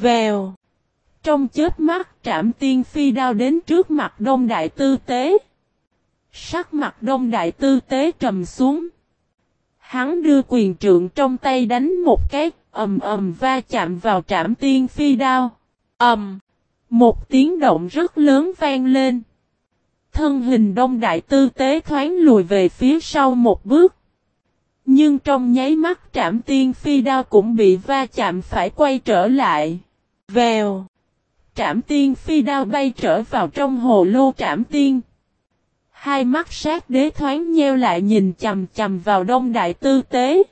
Vèo. Trong chết mắt trảm tiên phi đao đến trước mặt đông đại tư tế. Sắc mặt đông đại tư tế trầm xuống. Hắn đưa quyền trượng trong tay đánh một cái, ầm ầm va chạm vào trảm tiên phi đao. ầm, một tiếng động rất lớn vang lên. Thân hình đông đại tư tế thoáng lùi về phía sau một bước. Nhưng trong nháy mắt trảm tiên phi đao cũng bị va chạm phải quay trở lại. Vèo. Trảm tiên phi đao bay trở vào trong hồ lô trảm tiên. Hai mắt sát đế thoáng nheo lại nhìn chầm chầm vào đông đại tư tế.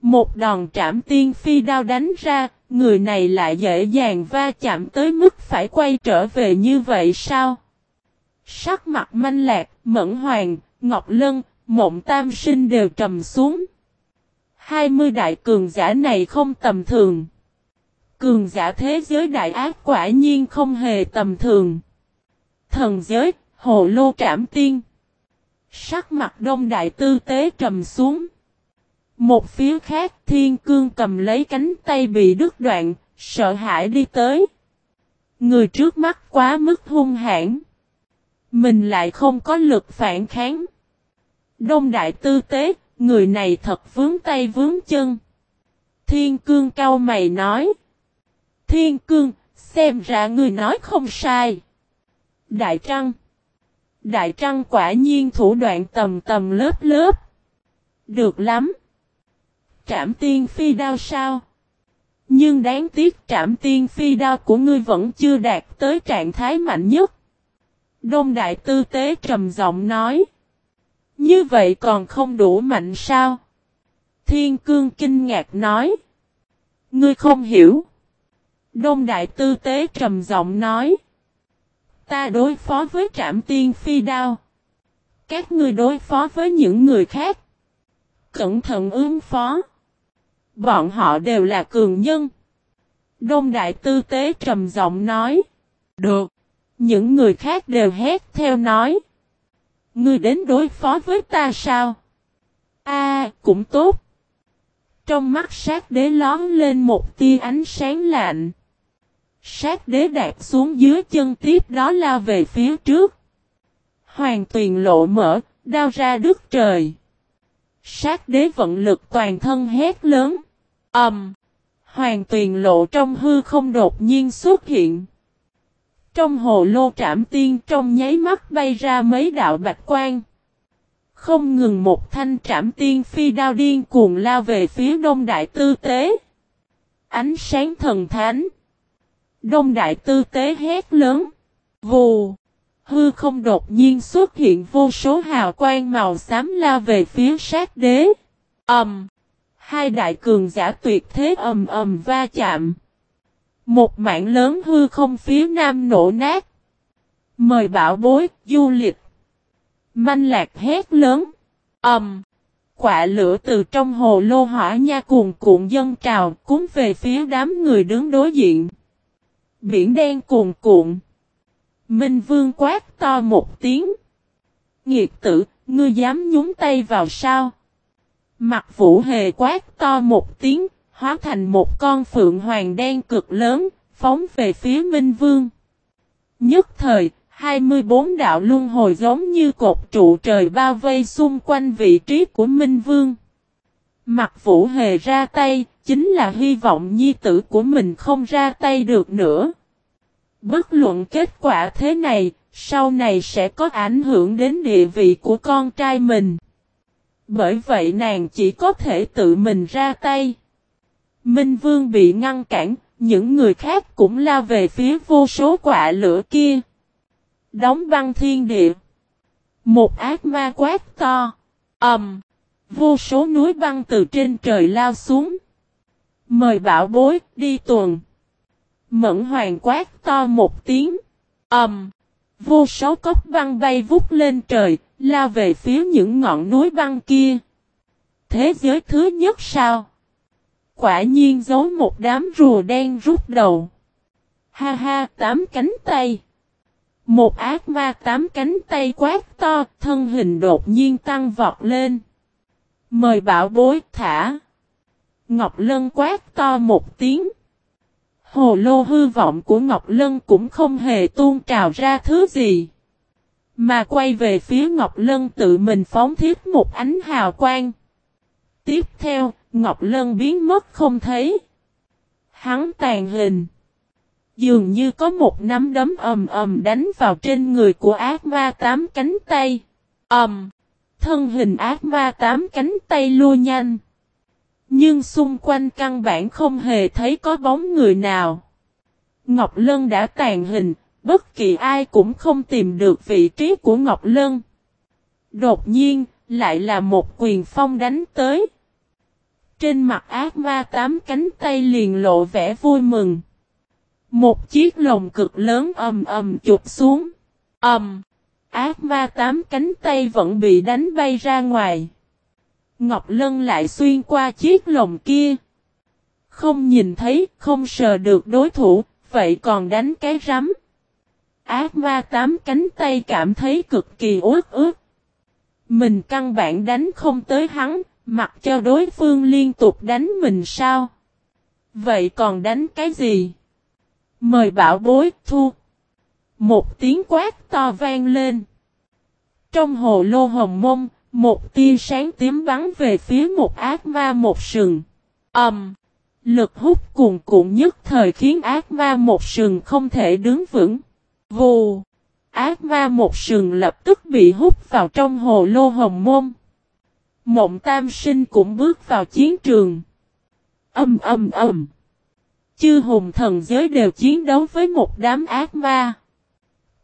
Một đòn trảm tiên phi đao đánh ra, người này lại dễ dàng va chạm tới mức phải quay trở về như vậy sao? Sắc mặt manh lạc, mẫn hoàng, ngọc lân, mộng tam sinh đều trầm xuống. Hai mươi đại cường giả này không tầm thường. Cường giả thế giới đại ác quả nhiên không hề tầm thường. Thần giới, hồ lô trảm tiên. Sắc mặt đông đại tư tế trầm xuống. Một phía khác thiên cương cầm lấy cánh tay bị đứt đoạn, sợ hãi đi tới. Người trước mắt quá mức hung hãn. Mình lại không có lực phản kháng. Đông đại tư tế, người này thật vướng tay vướng chân. Thiên cương cao mày nói. Thiên cương, xem ra người nói không sai. Đại trăng. Đại trăng quả nhiên thủ đoạn tầm tầm lớp lớp. Được lắm. Trảm tiên phi đao sao? Nhưng đáng tiếc trảm tiên phi đao của ngươi vẫn chưa đạt tới trạng thái mạnh nhất. Đông Đại Tư Tế trầm giọng nói. Như vậy còn không đủ mạnh sao? Thiên Cương kinh ngạc nói. Ngươi không hiểu. Đông Đại Tư Tế trầm giọng nói. Ta đối phó với trạm tiên phi đao. Các ngươi đối phó với những người khác. Cẩn thận ứng phó. Bọn họ đều là cường nhân. Đông Đại Tư Tế trầm giọng nói. Được. Những người khác đều hét theo nói. Ngươi đến đối phó với ta sao? A, cũng tốt. Trong mắt sát đế lón lên một tia ánh sáng lạnh. Sát đế đạp xuống dưới chân tiếp đó lao về phía trước. Hoàng tuyền lộ mở, đao ra đứt trời. Sát đế vận lực toàn thân hét lớn. Ẩm. Um, Hoàng tuyền lộ trong hư không đột nhiên xuất hiện. Trong hồ lô trảm tiên trong nháy mắt bay ra mấy đạo bạch quan. Không ngừng một thanh trảm tiên phi đao điên cuồng lao về phía đông đại tư tế. Ánh sáng thần thánh. Đông đại tư tế hét lớn. Vù. Hư không đột nhiên xuất hiện vô số hào quang màu xám lao về phía sát đế. Ẩm. Um, hai đại cường giả tuyệt thế ầm ầm va chạm. Một mảng lớn hư không phía nam nổ nát. Mời bảo bối, du lịch. Manh lạc hét lớn. Ẩm. Um, Quạ lửa từ trong hồ lô hỏa nha cuồn cuộn dân trào cúng về phía đám người đứng đối diện. Biển đen cuồn cuộn. Minh Vương quát to một tiếng. Nghiệt tử, ngươi dám nhúng tay vào sao? Mặt vũ hề quát to một tiếng, hóa thành một con phượng hoàng đen cực lớn, phóng về phía Minh Vương. Nhất thời, 24 đạo luân hồi giống như cột trụ trời bao vây xung quanh vị trí của Minh Vương. Mặt vũ hề ra tay, chính là hy vọng nhi tử của mình không ra tay được nữa. Bất luận kết quả thế này, sau này sẽ có ảnh hưởng đến địa vị của con trai mình. Bởi vậy nàng chỉ có thể tự mình ra tay. Minh Vương bị ngăn cản, những người khác cũng lao về phía vô số quả lửa kia. Đóng băng thiên địa. Một ác ma quát to. ầm, um, Vô số núi băng từ trên trời lao xuống. Mời bảo bối đi tuần. Mẫn hoàng quát to một tiếng. ầm, um, Vô số cốc băng bay vút lên trời, lao về phía những ngọn núi băng kia. Thế giới thứ nhất sao? Quả nhiên giấu một đám rùa đen rút đầu. Ha ha, tám cánh tay. Một ác ma tám cánh tay quát to, thân hình đột nhiên tăng vọt lên. Mời bảo bối thả. Ngọc Lân quát to một tiếng. Hồ lô hư vọng của Ngọc Lân cũng không hề tuôn trào ra thứ gì. Mà quay về phía Ngọc Lân tự mình phóng thiết một ánh hào quang. Tiếp theo, Ngọc Lân biến mất không thấy. Hắn tàn hình. Dường như có một nắm đấm ầm ầm đánh vào trên người của ác ma tám cánh tay. ầm, thân hình ác ma tám cánh tay lua nhanh. Nhưng xung quanh căn bản không hề thấy có bóng người nào. Ngọc Lân đã tàn hình, bất kỳ ai cũng không tìm được vị trí của Ngọc Lân. Đột nhiên, lại là một quyền phong đánh tới. Trên mặt ác ma tám cánh tay liền lộ vẻ vui mừng. Một chiếc lồng cực lớn ầm ầm chụp xuống. ầm, ác ma tám cánh tay vẫn bị đánh bay ra ngoài. Ngọc Lân lại xuyên qua chiếc lồng kia. Không nhìn thấy, không sờ được đối thủ, vậy còn đánh cái rắm. Ác ma tám cánh tay cảm thấy cực kỳ uất ướt. Mình căn bản đánh không tới hắn, mặc cho đối phương liên tục đánh mình sao? Vậy còn đánh cái gì? Mời bảo bối thu. Một tiếng quát to vang lên. Trong hồ lô hồng mông, một tia sáng tím bắn về phía một ác ma một sừng. âm, Um, lực hút cuồn cuộn nhất thời khiến ác ma một sừng không thể đứng vững. Vù. Ác ma một sừng lập tức bị hút vào trong hồ lô hồng môn. Mộng tam sinh cũng bước vào chiến trường. Âm âm âm. Chư hùng thần giới đều chiến đấu với một đám ác ma.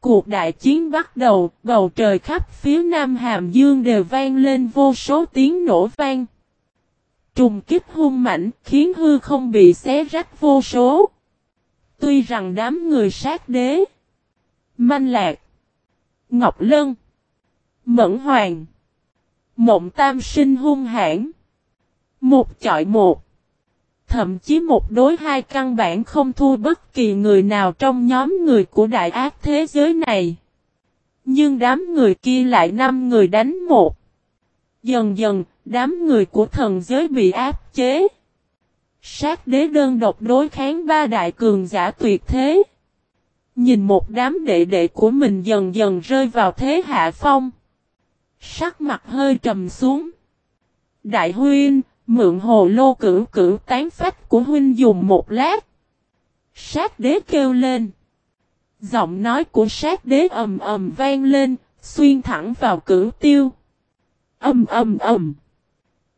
Cuộc đại chiến bắt đầu, bầu trời khắp phía nam hàm dương đều vang lên vô số tiếng nổ vang. Trùng kích hung mạnh khiến hư không bị xé rách vô số. Tuy rằng đám người sát đế, manh lạc, ngọc lân, mẫn hoàng, mộng tam sinh hung hãn, một chọi một thậm chí một đối hai căn bản không thua bất kỳ người nào trong nhóm người của đại ác thế giới này. Nhưng đám người kia lại năm người đánh một. Dần dần, đám người của thần giới bị áp chế. Sát đế đơn độc đối kháng ba đại cường giả tuyệt thế. Nhìn một đám đệ đệ của mình dần dần rơi vào thế hạ phong. Sắc mặt hơi trầm xuống. Đại huyên, Mượn hồ lô cửu cửu tán phách của huynh dùng một lát. Sát đế kêu lên. Giọng nói của sát đế ầm ầm vang lên, xuyên thẳng vào cửu tiêu. Ầm ầm ầm.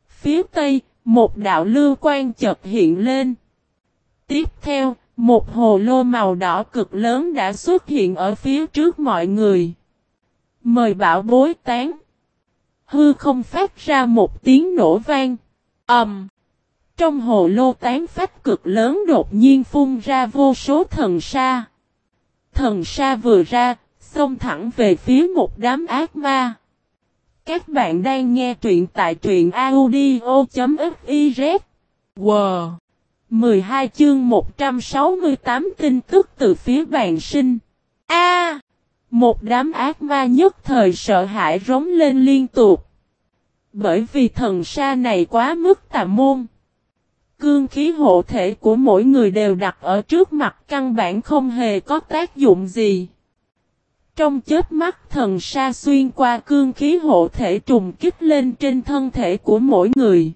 Phía tây, một đạo lưu quan chợt hiện lên. Tiếp theo, một hồ lô màu đỏ cực lớn đã xuất hiện ở phía trước mọi người. Mời bảo bối tán. Hư không phát ra một tiếng nổ vang. Ẩm. trong hồ lô tán phách cực lớn đột nhiên phun ra vô số thần sa. Thần sa vừa ra, xông thẳng về phía một đám ác ma. Các bạn đang nghe truyện tại truyện audio.fiz. Wow! 12 chương 168 tin tức từ phía bàn sinh. A! một đám ác ma nhất thời sợ hãi rống lên liên tục. Bởi vì thần sa này quá mức tà môn. Cương khí hộ thể của mỗi người đều đặt ở trước mặt căn bản không hề có tác dụng gì. Trong chết mắt thần sa xuyên qua cương khí hộ thể trùng kích lên trên thân thể của mỗi người.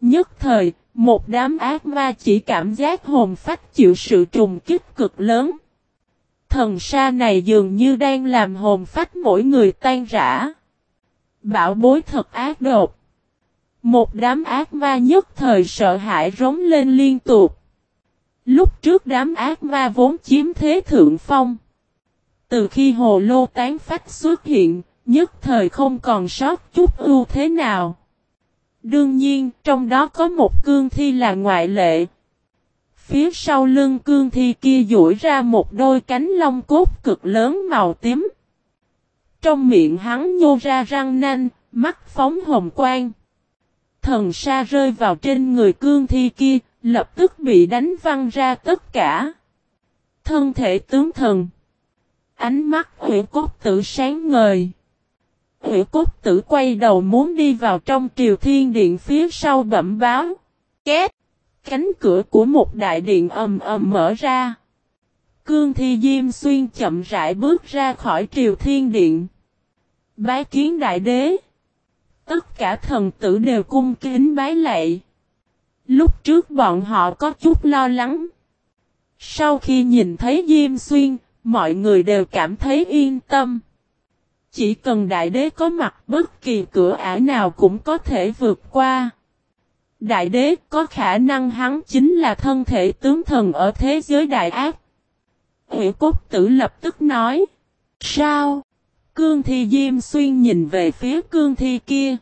Nhất thời, một đám ác ma chỉ cảm giác hồn phách chịu sự trùng kích cực lớn. Thần sa này dường như đang làm hồn phách mỗi người tan rã. Bảo bối thật ác độc. Một đám ác ma nhất thời sợ hãi rống lên liên tục. Lúc trước đám ác ma vốn chiếm thế thượng phong. Từ khi hồ lô tán phách xuất hiện, nhất thời không còn sót chút ưu thế nào. Đương nhiên, trong đó có một cương thi là ngoại lệ. Phía sau lưng cương thi kia duỗi ra một đôi cánh lông cốt cực lớn màu tím. Trong miệng hắn nhô ra răng nanh, mắt phóng hồng quang. Thần sa rơi vào trên người cương thi kia, lập tức bị đánh văng ra tất cả. Thân thể tướng thần. Ánh mắt hủy cốt tử sáng ngời. Hủy cốt tử quay đầu muốn đi vào trong triều thiên điện phía sau bẩm báo. Két! Cánh cửa của một đại điện ầm ầm mở ra. Cương Thi Diêm Xuyên chậm rãi bước ra khỏi triều thiên điện. Bái kiến đại đế. Tất cả thần tử đều cung kính bái lạy. Lúc trước bọn họ có chút lo lắng. Sau khi nhìn thấy Diêm Xuyên, mọi người đều cảm thấy yên tâm. Chỉ cần đại đế có mặt bất kỳ cửa ải nào cũng có thể vượt qua. Đại đế có khả năng hắn chính là thân thể tướng thần ở thế giới đại ác. Hữu cốt tử lập tức nói. Sao? Cương thi Diêm Xuyên nhìn về phía cương thi kia.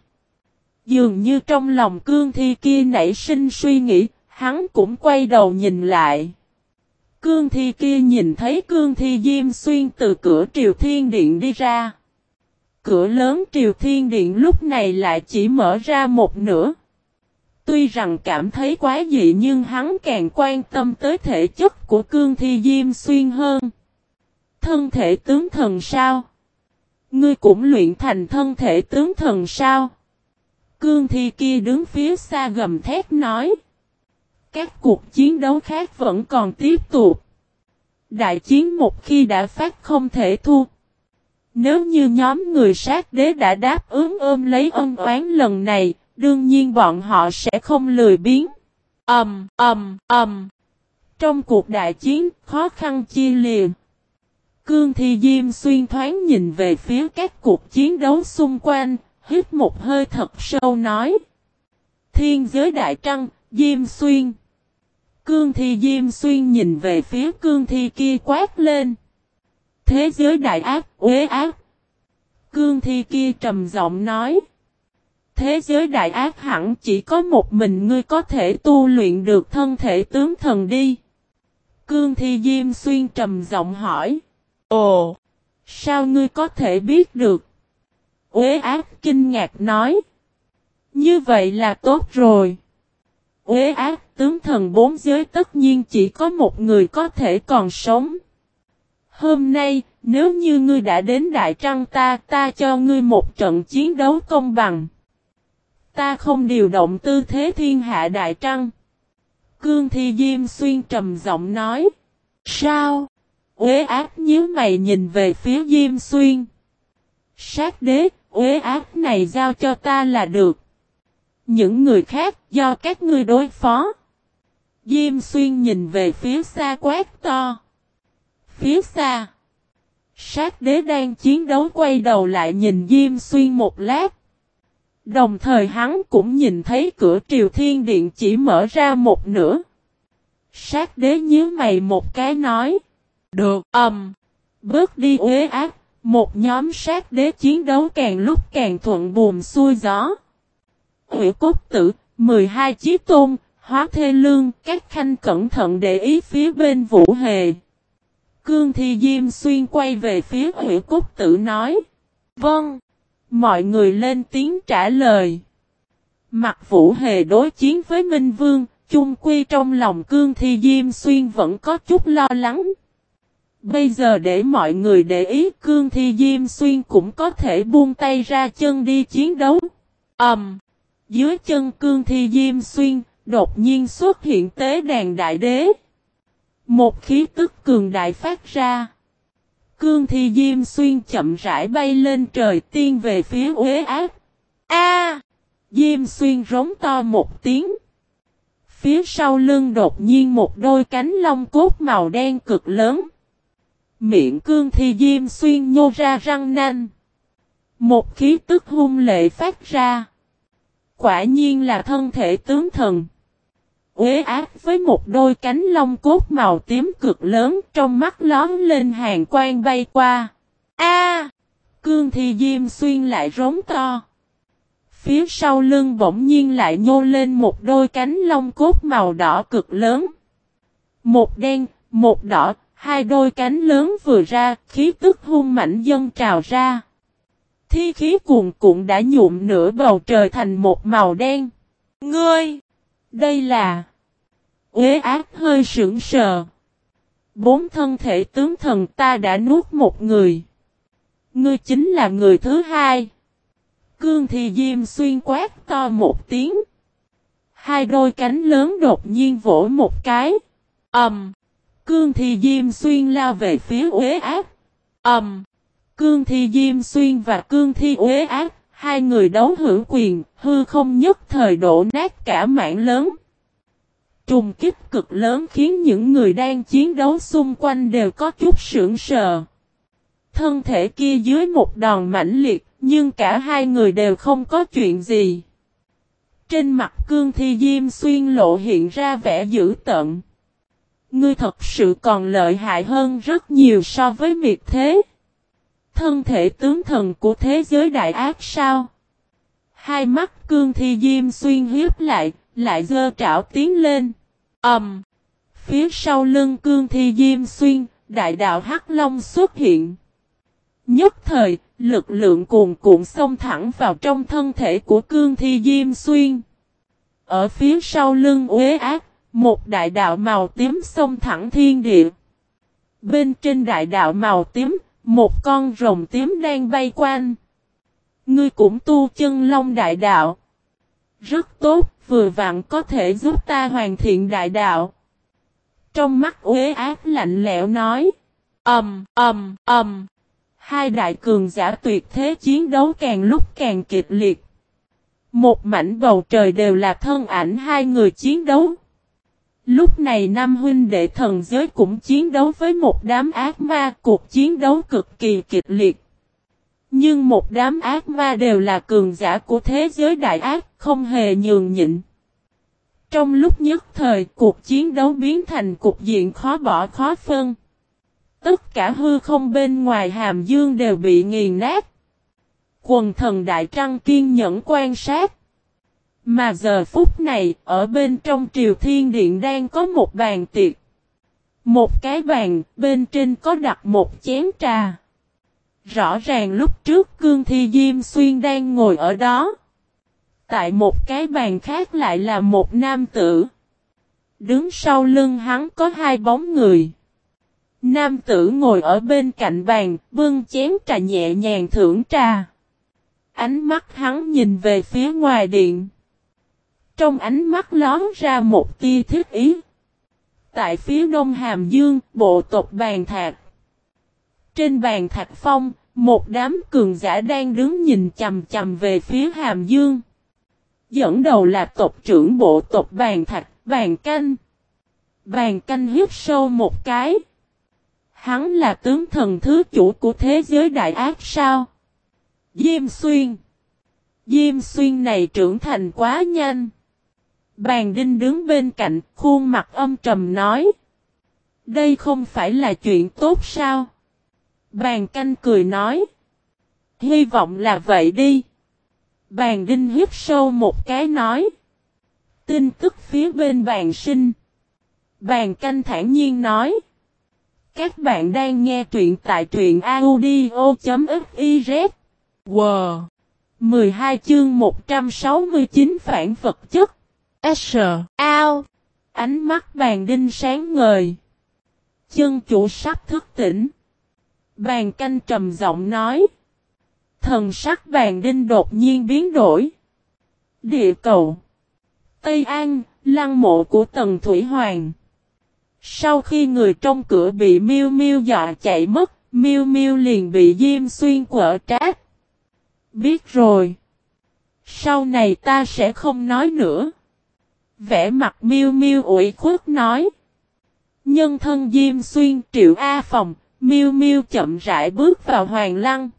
Dường như trong lòng cương thi kia nảy sinh suy nghĩ, hắn cũng quay đầu nhìn lại. Cương thi kia nhìn thấy cương thi Diêm Xuyên từ cửa Triều Thiên Điện đi ra. Cửa lớn Triều Thiên Điện lúc này lại chỉ mở ra một nửa. Tuy rằng cảm thấy quá dị nhưng hắn càng quan tâm tới thể chất của cương thi Diêm Xuyên hơn. Thân thể tướng thần sao? Ngươi cũng luyện thành thân thể tướng thần sao? Cương thi kia đứng phía xa gầm thét nói. Các cuộc chiến đấu khác vẫn còn tiếp tục. Đại chiến một khi đã phát không thể thu. Nếu như nhóm người sát đế đã đáp ứng ôm lấy ân oán lần này, đương nhiên bọn họ sẽ không lười biếng. Ầm, ầm, ầm. Trong cuộc đại chiến, khó khăn chia liền. Cương Thi Diêm xuyên thoáng nhìn về phía các cuộc chiến đấu xung quanh, hít một hơi thật sâu nói. Thiên giới đại trăng, Diêm xuyên. Cương Thi Diêm xuyên nhìn về phía Cương Thi kia quát lên. Thế giới đại ác, uế ác. Cương Thi kia trầm giọng nói. Thế giới đại ác hẳn chỉ có một mình ngươi có thể tu luyện được thân thể tướng thần đi. Cương Thi Diêm xuyên trầm giọng hỏi. Ồ! Sao ngươi có thể biết được? Uế ác kinh ngạc nói. Như vậy là tốt rồi. Uế ác tướng thần bốn giới tất nhiên chỉ có một người có thể còn sống. Hôm nay, nếu như ngươi đã đến Đại Trăng ta, ta cho ngươi một trận chiến đấu công bằng. Ta không điều động tư thế thiên hạ Đại Trăng. Cương Thi Diêm Xuyên trầm giọng nói. Sao? Uế ác nhíu mày nhìn về phía Diêm Xuyên. Sát đế, uế ác này giao cho ta là được. Những người khác do các ngươi đối phó. Diêm Xuyên nhìn về phía xa quát to. Phía xa. Sát đế đang chiến đấu quay đầu lại nhìn Diêm Xuyên một lát. Đồng thời hắn cũng nhìn thấy cửa triều thiên điện chỉ mở ra một nửa. Sát đế nhíu mày một cái nói. Được, ầm. Um, bước đi uế ác, một nhóm sát đế chiến đấu càng lúc càng thuận buồm xuôi gió. Hủy cốt tử, 12 chí tôn, hóa thê lương, các khanh cẩn thận để ý phía bên vũ hề. Cương Thi Diêm Xuyên quay về phía hủy cốt tử nói. Vâng. Mọi người lên tiếng trả lời. Mặt vũ hề đối chiến với Minh Vương, chung quy trong lòng Cương Thi Diêm Xuyên vẫn có chút lo lắng. Bây giờ để mọi người để ý Cương Thi Diêm Xuyên cũng có thể buông tay ra chân đi chiến đấu. Ẩm! Um, dưới chân Cương Thi Diêm Xuyên, đột nhiên xuất hiện tế đàn đại đế. Một khí tức cường đại phát ra. Cương Thi Diêm Xuyên chậm rãi bay lên trời tiên về phía Uế Ác. A! Diêm Xuyên rống to một tiếng. Phía sau lưng đột nhiên một đôi cánh lông cốt màu đen cực lớn. Miệng cương thi diêm xuyên nhô ra răng nanh. Một khí tức hung lệ phát ra. Quả nhiên là thân thể tướng thần. Uế ác với một đôi cánh lông cốt màu tím cực lớn trong mắt lón lên hàng quang bay qua. A! cương thi diêm xuyên lại rống to. Phía sau lưng bỗng nhiên lại nhô lên một đôi cánh lông cốt màu đỏ cực lớn. Một đen, một đỏ, Hai đôi cánh lớn vừa ra, khí tức hung mạnh dân trào ra. Thi khí cuồn cuộn đã nhuộm nửa bầu trời thành một màu đen. Ngươi! Đây là... Uế ác hơi sững sờ. Bốn thân thể tướng thần ta đã nuốt một người. Ngươi chính là người thứ hai. Cương thì diêm xuyên quát to một tiếng. Hai đôi cánh lớn đột nhiên vỗ một cái. Ầm. Cương Thi Diêm Xuyên lao về phía Uế Ác. Ầm. Cương Thi Diêm Xuyên và Cương Thi Uế Ác, hai người đấu hữu quyền, hư không nhất thời đổ nát cả mạng lớn. Trùng kích cực lớn khiến những người đang chiến đấu xung quanh đều có chút sưởng sờ. Thân thể kia dưới một đòn mãnh liệt, nhưng cả hai người đều không có chuyện gì. Trên mặt cương thi diêm xuyên lộ hiện ra vẻ dữ tận. Ngươi thật sự còn lợi hại hơn rất nhiều so với miệt thế. Thân thể tướng thần của thế giới đại ác sao? Hai mắt cương thi diêm xuyên hiếp lại, lại dơ trảo tiến lên. Ẩm! Um, phía sau lưng cương thi diêm xuyên, đại đạo Hắc Long xuất hiện. Nhất thời, lực lượng cuồn cuộn xông thẳng vào trong thân thể của cương thi diêm xuyên. Ở phía sau lưng uế ác, một đại đạo màu tím xông thẳng thiên địa. Bên trên đại đạo màu tím, một con rồng tím đang bay quanh. Ngươi cũng tu chân long đại đạo. Rất tốt, vừa vặn có thể giúp ta hoàn thiện đại đạo. Trong mắt uế ác lạnh lẽo nói. Ẩm, Ẩm, Ẩm. Hai đại cường giả tuyệt thế chiến đấu càng lúc càng kịch liệt. Một mảnh bầu trời đều là thân ảnh hai người chiến đấu. Lúc này Nam huynh đệ thần giới cũng chiến đấu với một đám ác ma, cuộc chiến đấu cực kỳ kịch liệt. Nhưng một đám ác ma đều là cường giả của thế giới đại ác, không hề nhường nhịn. Trong lúc nhất thời, cuộc chiến đấu biến thành cục diện khó bỏ khó phân. Tất cả hư không bên ngoài hàm dương đều bị nghiền nát. Quần thần đại trăng kiên nhẫn quan sát. Mà giờ phút này, ở bên trong triều thiên điện đang có một bàn tiệc. Một cái bàn, bên trên có đặt một chén trà. Rõ ràng lúc trước Cương Thi Diêm Xuyên đang ngồi ở đó. Tại một cái bàn khác lại là một nam tử. Đứng sau lưng hắn có hai bóng người. Nam tử ngồi ở bên cạnh bàn, bưng chén trà nhẹ nhàng thưởng trà. Ánh mắt hắn nhìn về phía ngoài điện. Trong ánh mắt lón ra một tia thiết ý. Tại phía đông Hàm Dương, bộ tộc bàn thạc. Trên bàn thạch phong, một đám cường giả đang đứng nhìn chầm chầm về phía Hàm Dương. Dẫn đầu là tộc trưởng bộ tộc bàn thạch, bàn canh. Bàn canh hiếp sâu một cái. Hắn là tướng thần thứ chủ của thế giới đại ác sao? Diêm xuyên. Diêm xuyên này trưởng thành quá nhanh. Bàn đinh đứng bên cạnh, khuôn mặt âm trầm nói. Đây không phải là chuyện tốt sao? Bàn canh cười nói. Hy vọng là vậy đi. Bàn đinh hít sâu một cái nói. Tin tức phía bên bàn sinh. Bàn canh thản nhiên nói. Các bạn đang nghe truyện tại truyện audio.fiz. Wow! 12 chương 169 phản vật chất. S. Ao. Ánh mắt bàn đinh sáng ngời. Chân chủ sắp thức tỉnh. Bàn canh trầm giọng nói. Thần sắc bàn đinh đột nhiên biến đổi. Địa cầu. Tây An, lăng mộ của Tần Thủy Hoàng. Sau khi người trong cửa bị miêu miêu dọa chạy mất, miêu miêu liền bị Diêm Xuyên quở trát. Biết rồi. Sau này ta sẽ không nói nữa. Vẽ mặt miêu miêu ủi khuất nói. Nhân thân Diêm Xuyên triệu A phòng, miêu miêu chậm rãi bước vào hoàng lăng.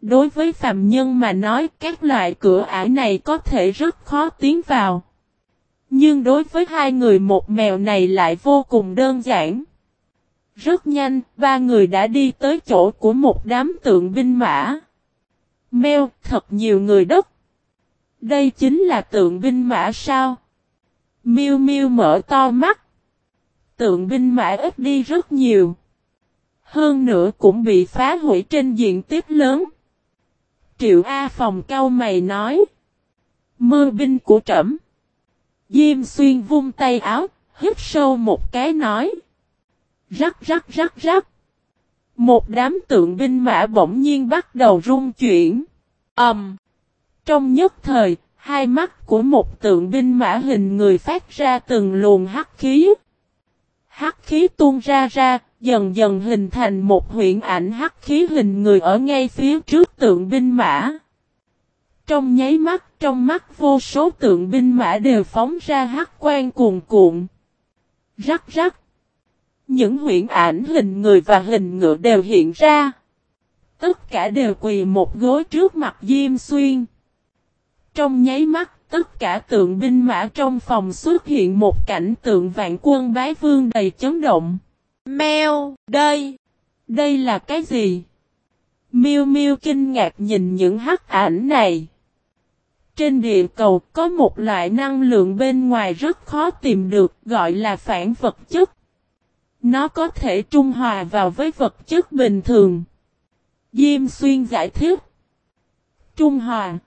Đối với phàm nhân mà nói các loại cửa ải này có thể rất khó tiến vào. Nhưng đối với hai người một mèo này lại vô cùng đơn giản. Rất nhanh, ba người đã đi tới chỗ của một đám tượng binh mã. Mèo, thật nhiều người đất. Đây chính là tượng binh mã sao? Miu Miu mở to mắt. Tượng binh mã ít đi rất nhiều. Hơn nữa cũng bị phá hủy trên diện tích lớn. Triệu A phòng cao mày nói. Mơ binh của trẫm. Diêm xuyên vung tay áo, hít sâu một cái nói. Rắc rắc rắc rắc. Một đám tượng binh mã bỗng nhiên bắt đầu rung chuyển. Ẩm. Um. Trong nhất thời, Hai mắt của một tượng binh mã hình người phát ra từng luồng hắc khí. Hắc khí tuôn ra ra, dần dần hình thành một huyện ảnh hắc khí hình người ở ngay phía trước tượng binh mã. Trong nháy mắt, trong mắt vô số tượng binh mã đều phóng ra hắc quan cuồn cuộn. Rắc rắc. Những huyện ảnh hình người và hình ngựa đều hiện ra. Tất cả đều quỳ một gối trước mặt Diêm Xuyên. Trong nháy mắt, tất cả tượng binh mã trong phòng xuất hiện một cảnh tượng vạn quân bái vương đầy chấn động. Mèo, đây, đây là cái gì? Miêu Miêu kinh ngạc nhìn những hắc ảnh này. Trên địa cầu có một loại năng lượng bên ngoài rất khó tìm được gọi là phản vật chất. Nó có thể trung hòa vào với vật chất bình thường. Diêm xuyên giải thích. Trung hòa.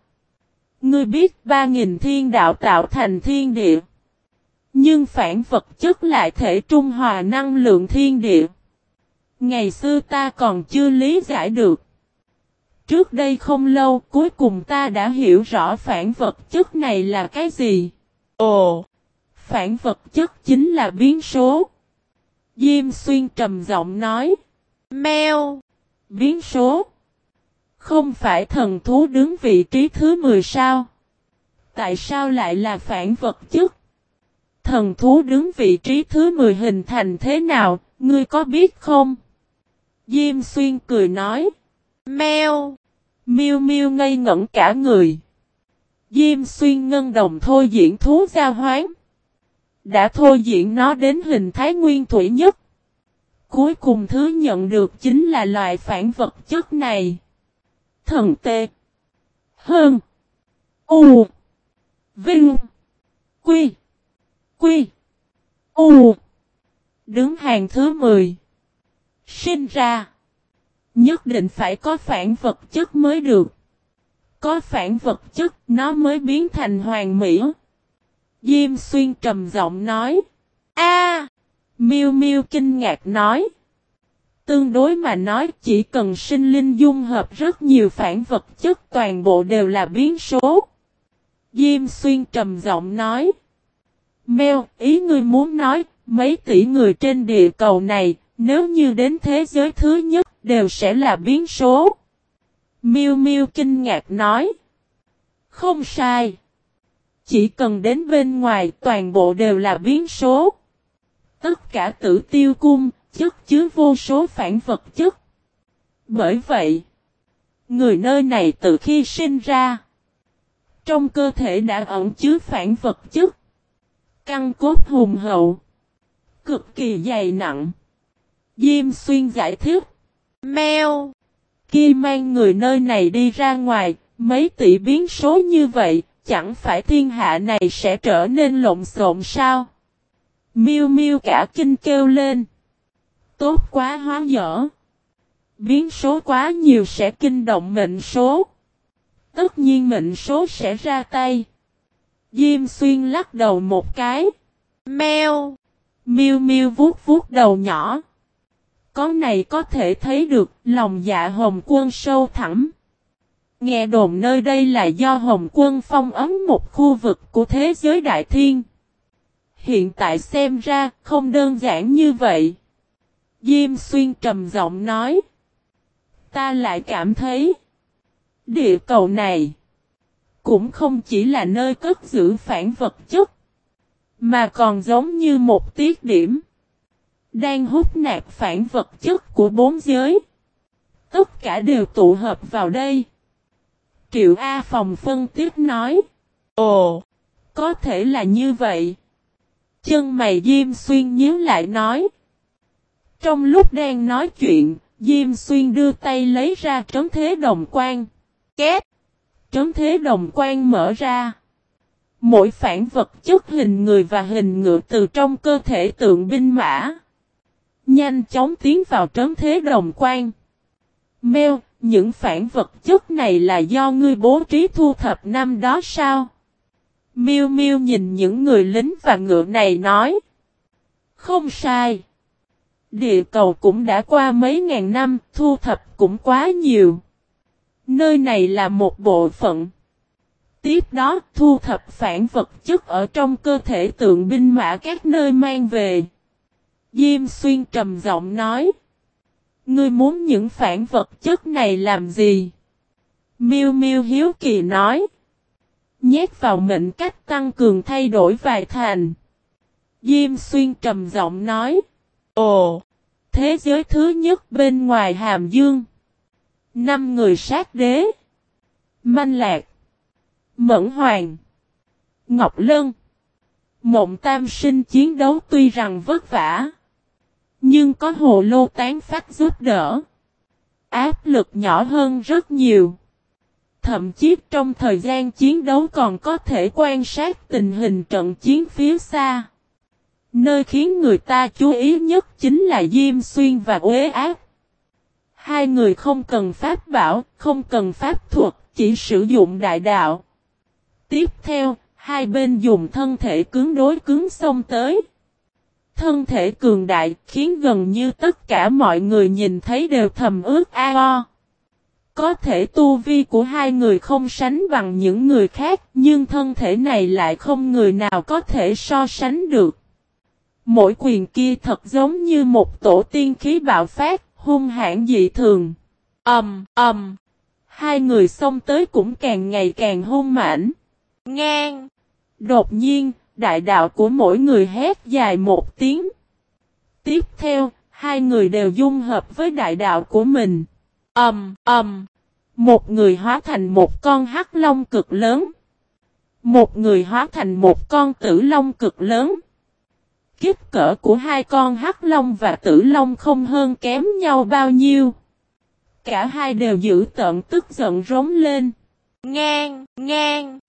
Ngươi biết ba nghìn thiên đạo tạo thành thiên địa. Nhưng phản vật chất lại thể trung hòa năng lượng thiên địa. Ngày xưa ta còn chưa lý giải được. Trước đây không lâu, cuối cùng ta đã hiểu rõ phản vật chất này là cái gì. Ồ! Phản vật chất chính là biến số. Diêm xuyên trầm giọng nói. Mèo! Biến số! Không phải thần thú đứng vị trí thứ 10 sao? Tại sao lại là phản vật chất? Thần thú đứng vị trí thứ 10 hình thành thế nào, ngươi có biết không? Diêm xuyên cười nói. Mèo! Miêu miêu ngây ngẩn cả người. Diêm xuyên ngân đồng thôi diễn thú gia hoán. Đã thôi diễn nó đến hình thái nguyên thủy nhất. Cuối cùng thứ nhận được chính là loại phản vật chất này. Thần tê. Hơn. U. Vinh. Quy. Quy. U. Đứng hàng thứ 10. Sinh ra. Nhất định phải có phản vật chất mới được. Có phản vật chất nó mới biến thành hoàng mỹ. Diêm xuyên trầm giọng nói. A, Miêu Miêu kinh ngạc nói. Tương đối mà nói chỉ cần sinh linh dung hợp rất nhiều phản vật chất toàn bộ đều là biến số. Diêm xuyên trầm giọng nói. Mèo, ý ngươi muốn nói, mấy tỷ người trên địa cầu này, nếu như đến thế giới thứ nhất, đều sẽ là biến số. Miu Miu kinh ngạc nói. Không sai. Chỉ cần đến bên ngoài toàn bộ đều là biến số. Tất cả tử tiêu cung, chất chứa vô số phản vật chất. Bởi vậy, người nơi này từ khi sinh ra, trong cơ thể đã ẩn chứa phản vật chất. Căn cốt hùng hậu, cực kỳ dày nặng. Diêm xuyên giải thích. Mèo. Khi mang người nơi này đi ra ngoài, mấy tỷ biến số như vậy, chẳng phải thiên hạ này sẽ trở nên lộn xộn sao? Miêu miêu cả kinh kêu lên. Tốt quá hóa dở. Biến số quá nhiều sẽ kinh động mệnh số. Tất nhiên mệnh số sẽ ra tay. Diêm xuyên lắc đầu một cái. Mèo. miu miu vuốt vuốt đầu nhỏ. Có này có thể thấy được, lòng dạ Hồng quân sâu thẳm. Nghe đồn nơi đây là do Hồng quân phong ấn một khu vực của thế giới đại thiên. Hiện tại xem ra, không đơn giản như vậy. Diêm xuyên trầm giọng nói. Ta lại cảm thấy. Địa cầu này. Cũng không chỉ là nơi cất giữ phản vật chất. Mà còn giống như một tiết điểm. Đang hút nạp phản vật chất của bốn giới. Tất cả đều tụ hợp vào đây. Triệu A Phòng phân tiếp nói. Ồ, có thể là như vậy. Chân mày Diêm Xuyên nhíu lại nói. Trong lúc đang nói chuyện, Diêm Xuyên đưa tay lấy ra trấn thế đồng quan. Két! Trấn thế đồng quan mở ra. Mỗi phản vật chất hình người và hình ngựa từ trong cơ thể tượng binh mã. Nhanh chóng tiến vào trấn thế đồng quan. Mèo, những phản vật chất này là do ngươi bố trí thu thập năm đó sao? Miu Miu nhìn những người lính và ngựa này nói. Không sai. Địa cầu cũng đã qua mấy ngàn năm, thu thập cũng quá nhiều. Nơi này là một bộ phận. Tiếp đó, thu thập phản vật chất ở trong cơ thể tượng binh mã các nơi mang về. Diêm xuyên trầm giọng nói. Ngươi muốn những phản vật chất này làm gì? Miêu Miêu hiếu kỳ nói. Nhét vào mệnh cách tăng cường thay đổi vài thành. Diêm xuyên trầm giọng nói. Ồ! Thế giới thứ nhất bên ngoài hàm dương. Năm người sát đế. Manh lạc. Mẫn hoàng. Ngọc Lân. Mộng tam sinh chiến đấu tuy rằng vất vả. Nhưng có hồ lô tán phát giúp đỡ. Áp lực nhỏ hơn rất nhiều. Thậm chí trong thời gian chiến đấu còn có thể quan sát tình hình trận chiến phía xa. Nơi khiến người ta chú ý nhất chính là Diêm Xuyên và Uế Ác. Hai người không cần pháp bảo, không cần pháp thuật, chỉ sử dụng đại đạo. Tiếp theo, hai bên dùng thân thể cứng đối cứng xông tới. Thân thể cường đại khiến gần như tất cả mọi người nhìn thấy đều thầm ước a o. Có thể tu vi của hai người không sánh bằng những người khác, nhưng thân thể này lại không người nào có thể so sánh được. Mỗi quyền kia thật giống như một tổ tiên khí bạo phát, hung hãn dị thường. Ầm, um, ầm. Um. Hai người xông tới cũng càng ngày càng hung mãnh. Ngang. Đột nhiên, đại đạo của mỗi người hét dài một tiếng. Tiếp theo, hai người đều dung hợp với đại đạo của mình. Ầm, um, ầm. Um. Một người hóa thành một con hắc long cực lớn. Một người hóa thành một con tử long cực lớn. Kích cỡ của hai con hắc long và tử long không hơn kém nhau bao nhiêu. Cả hai đều giữ tận tức giận rống lên. Ngang, ngang.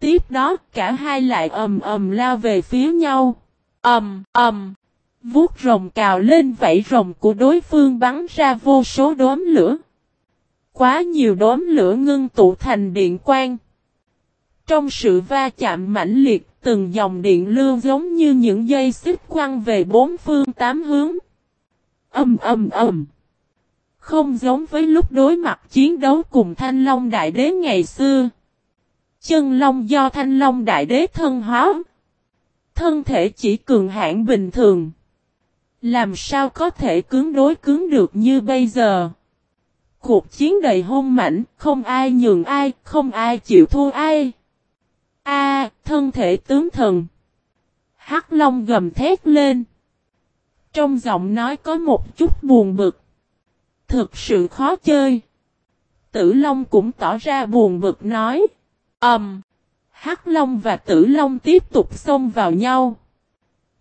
Tiếp đó cả hai lại ầm ầm lao về phía nhau. Ầm, ầm. Vuốt rồng cào lên vảy rồng của đối phương bắn ra vô số đốm lửa. Quá nhiều đốm lửa ngưng tụ thành điện quang. Trong sự va chạm mãnh liệt, từng dòng điện lưu giống như những dây xích quăng về bốn phương tám hướng. Âm âm âm. Không giống với lúc đối mặt chiến đấu cùng Thanh Long Đại Đế ngày xưa. Chân Long do Thanh Long Đại Đế thân hóa. Thân thể chỉ cường hãn bình thường. Làm sao có thể cứng đối cứng được như bây giờ? Cuộc chiến đầy hung mảnh, không ai nhường ai, không ai chịu thua ai. Thân thể tướng thần. Hắc Long gầm thét lên. Trong giọng nói có một chút buồn bực. Thực sự khó chơi. Tử Long cũng tỏ ra buồn bực nói. Ẩm. Um, Hắc Long và Tử Long tiếp tục xông vào nhau.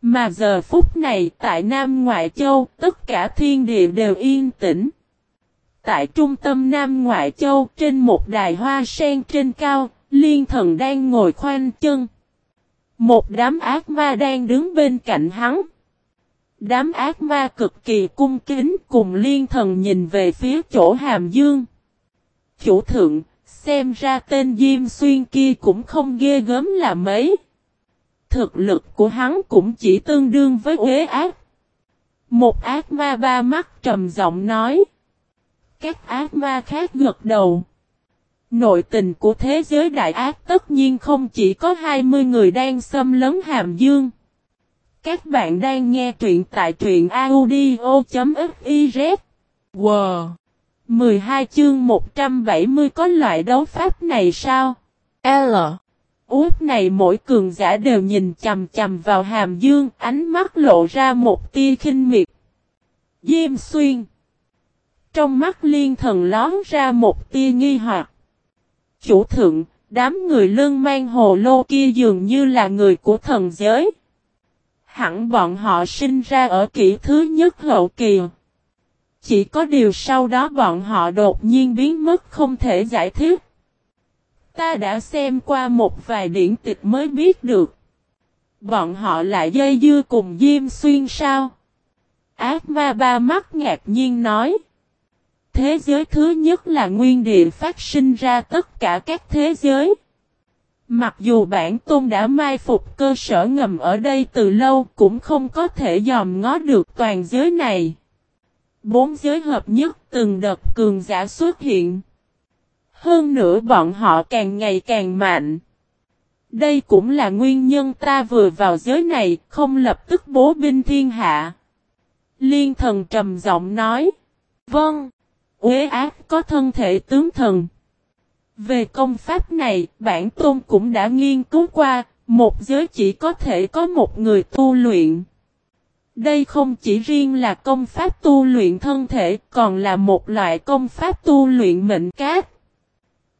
Mà giờ phút này tại Nam Ngoại Châu tất cả thiên địa đều yên tĩnh. Tại trung tâm Nam Ngoại Châu trên một đài hoa sen trên cao, liên thần đang ngồi khoanh chân. Một đám ác ma đang đứng bên cạnh hắn. Đám ác ma cực kỳ cung kính cùng liên thần nhìn về phía chỗ hàm dương. Chủ thượng, xem ra tên Diêm Xuyên kia cũng không ghê gớm là mấy. Thực lực của hắn cũng chỉ tương đương với uế ác. Một ác ma ba mắt trầm giọng nói. Các ác ma khác gật đầu. Nội tình của thế giới đại ác tất nhiên không chỉ có 20 người đang xâm lấn hàm dương. Các bạn đang nghe truyện tại truyện audio.fiz. Wow! 12 chương 170 có loại đấu pháp này sao? L. Út này mỗi cường giả đều nhìn chầm chầm vào hàm dương, ánh mắt lộ ra một tia khinh miệt. Diêm xuyên. Trong mắt liên thần lón ra một tia nghi hoặc. Chủ thượng, đám người lương mang hồ lô kia dường như là người của thần giới. Hẳn bọn họ sinh ra ở kỷ thứ nhất hậu kỳ. Chỉ có điều sau đó bọn họ đột nhiên biến mất không thể giải thích. Ta đã xem qua một vài điển tịch mới biết được. Bọn họ lại dây dưa cùng Diêm Xuyên sao? Ác ma ba mắt ngạc nhiên nói. Thế giới thứ nhất là nguyên địa phát sinh ra tất cả các thế giới. Mặc dù bản tôn đã mai phục cơ sở ngầm ở đây từ lâu cũng không có thể dòm ngó được toàn giới này. Bốn giới hợp nhất từng đợt cường giả xuất hiện. Hơn nữa bọn họ càng ngày càng mạnh. Đây cũng là nguyên nhân ta vừa vào giới này, không lập tức bố binh thiên hạ. Liên thần trầm giọng nói. Vâng. Uế ác có thân thể tướng thần. Về công pháp này, bản tôn cũng đã nghiên cứu qua, một giới chỉ có thể có một người tu luyện. Đây không chỉ riêng là công pháp tu luyện thân thể, còn là một loại công pháp tu luyện mệnh cát.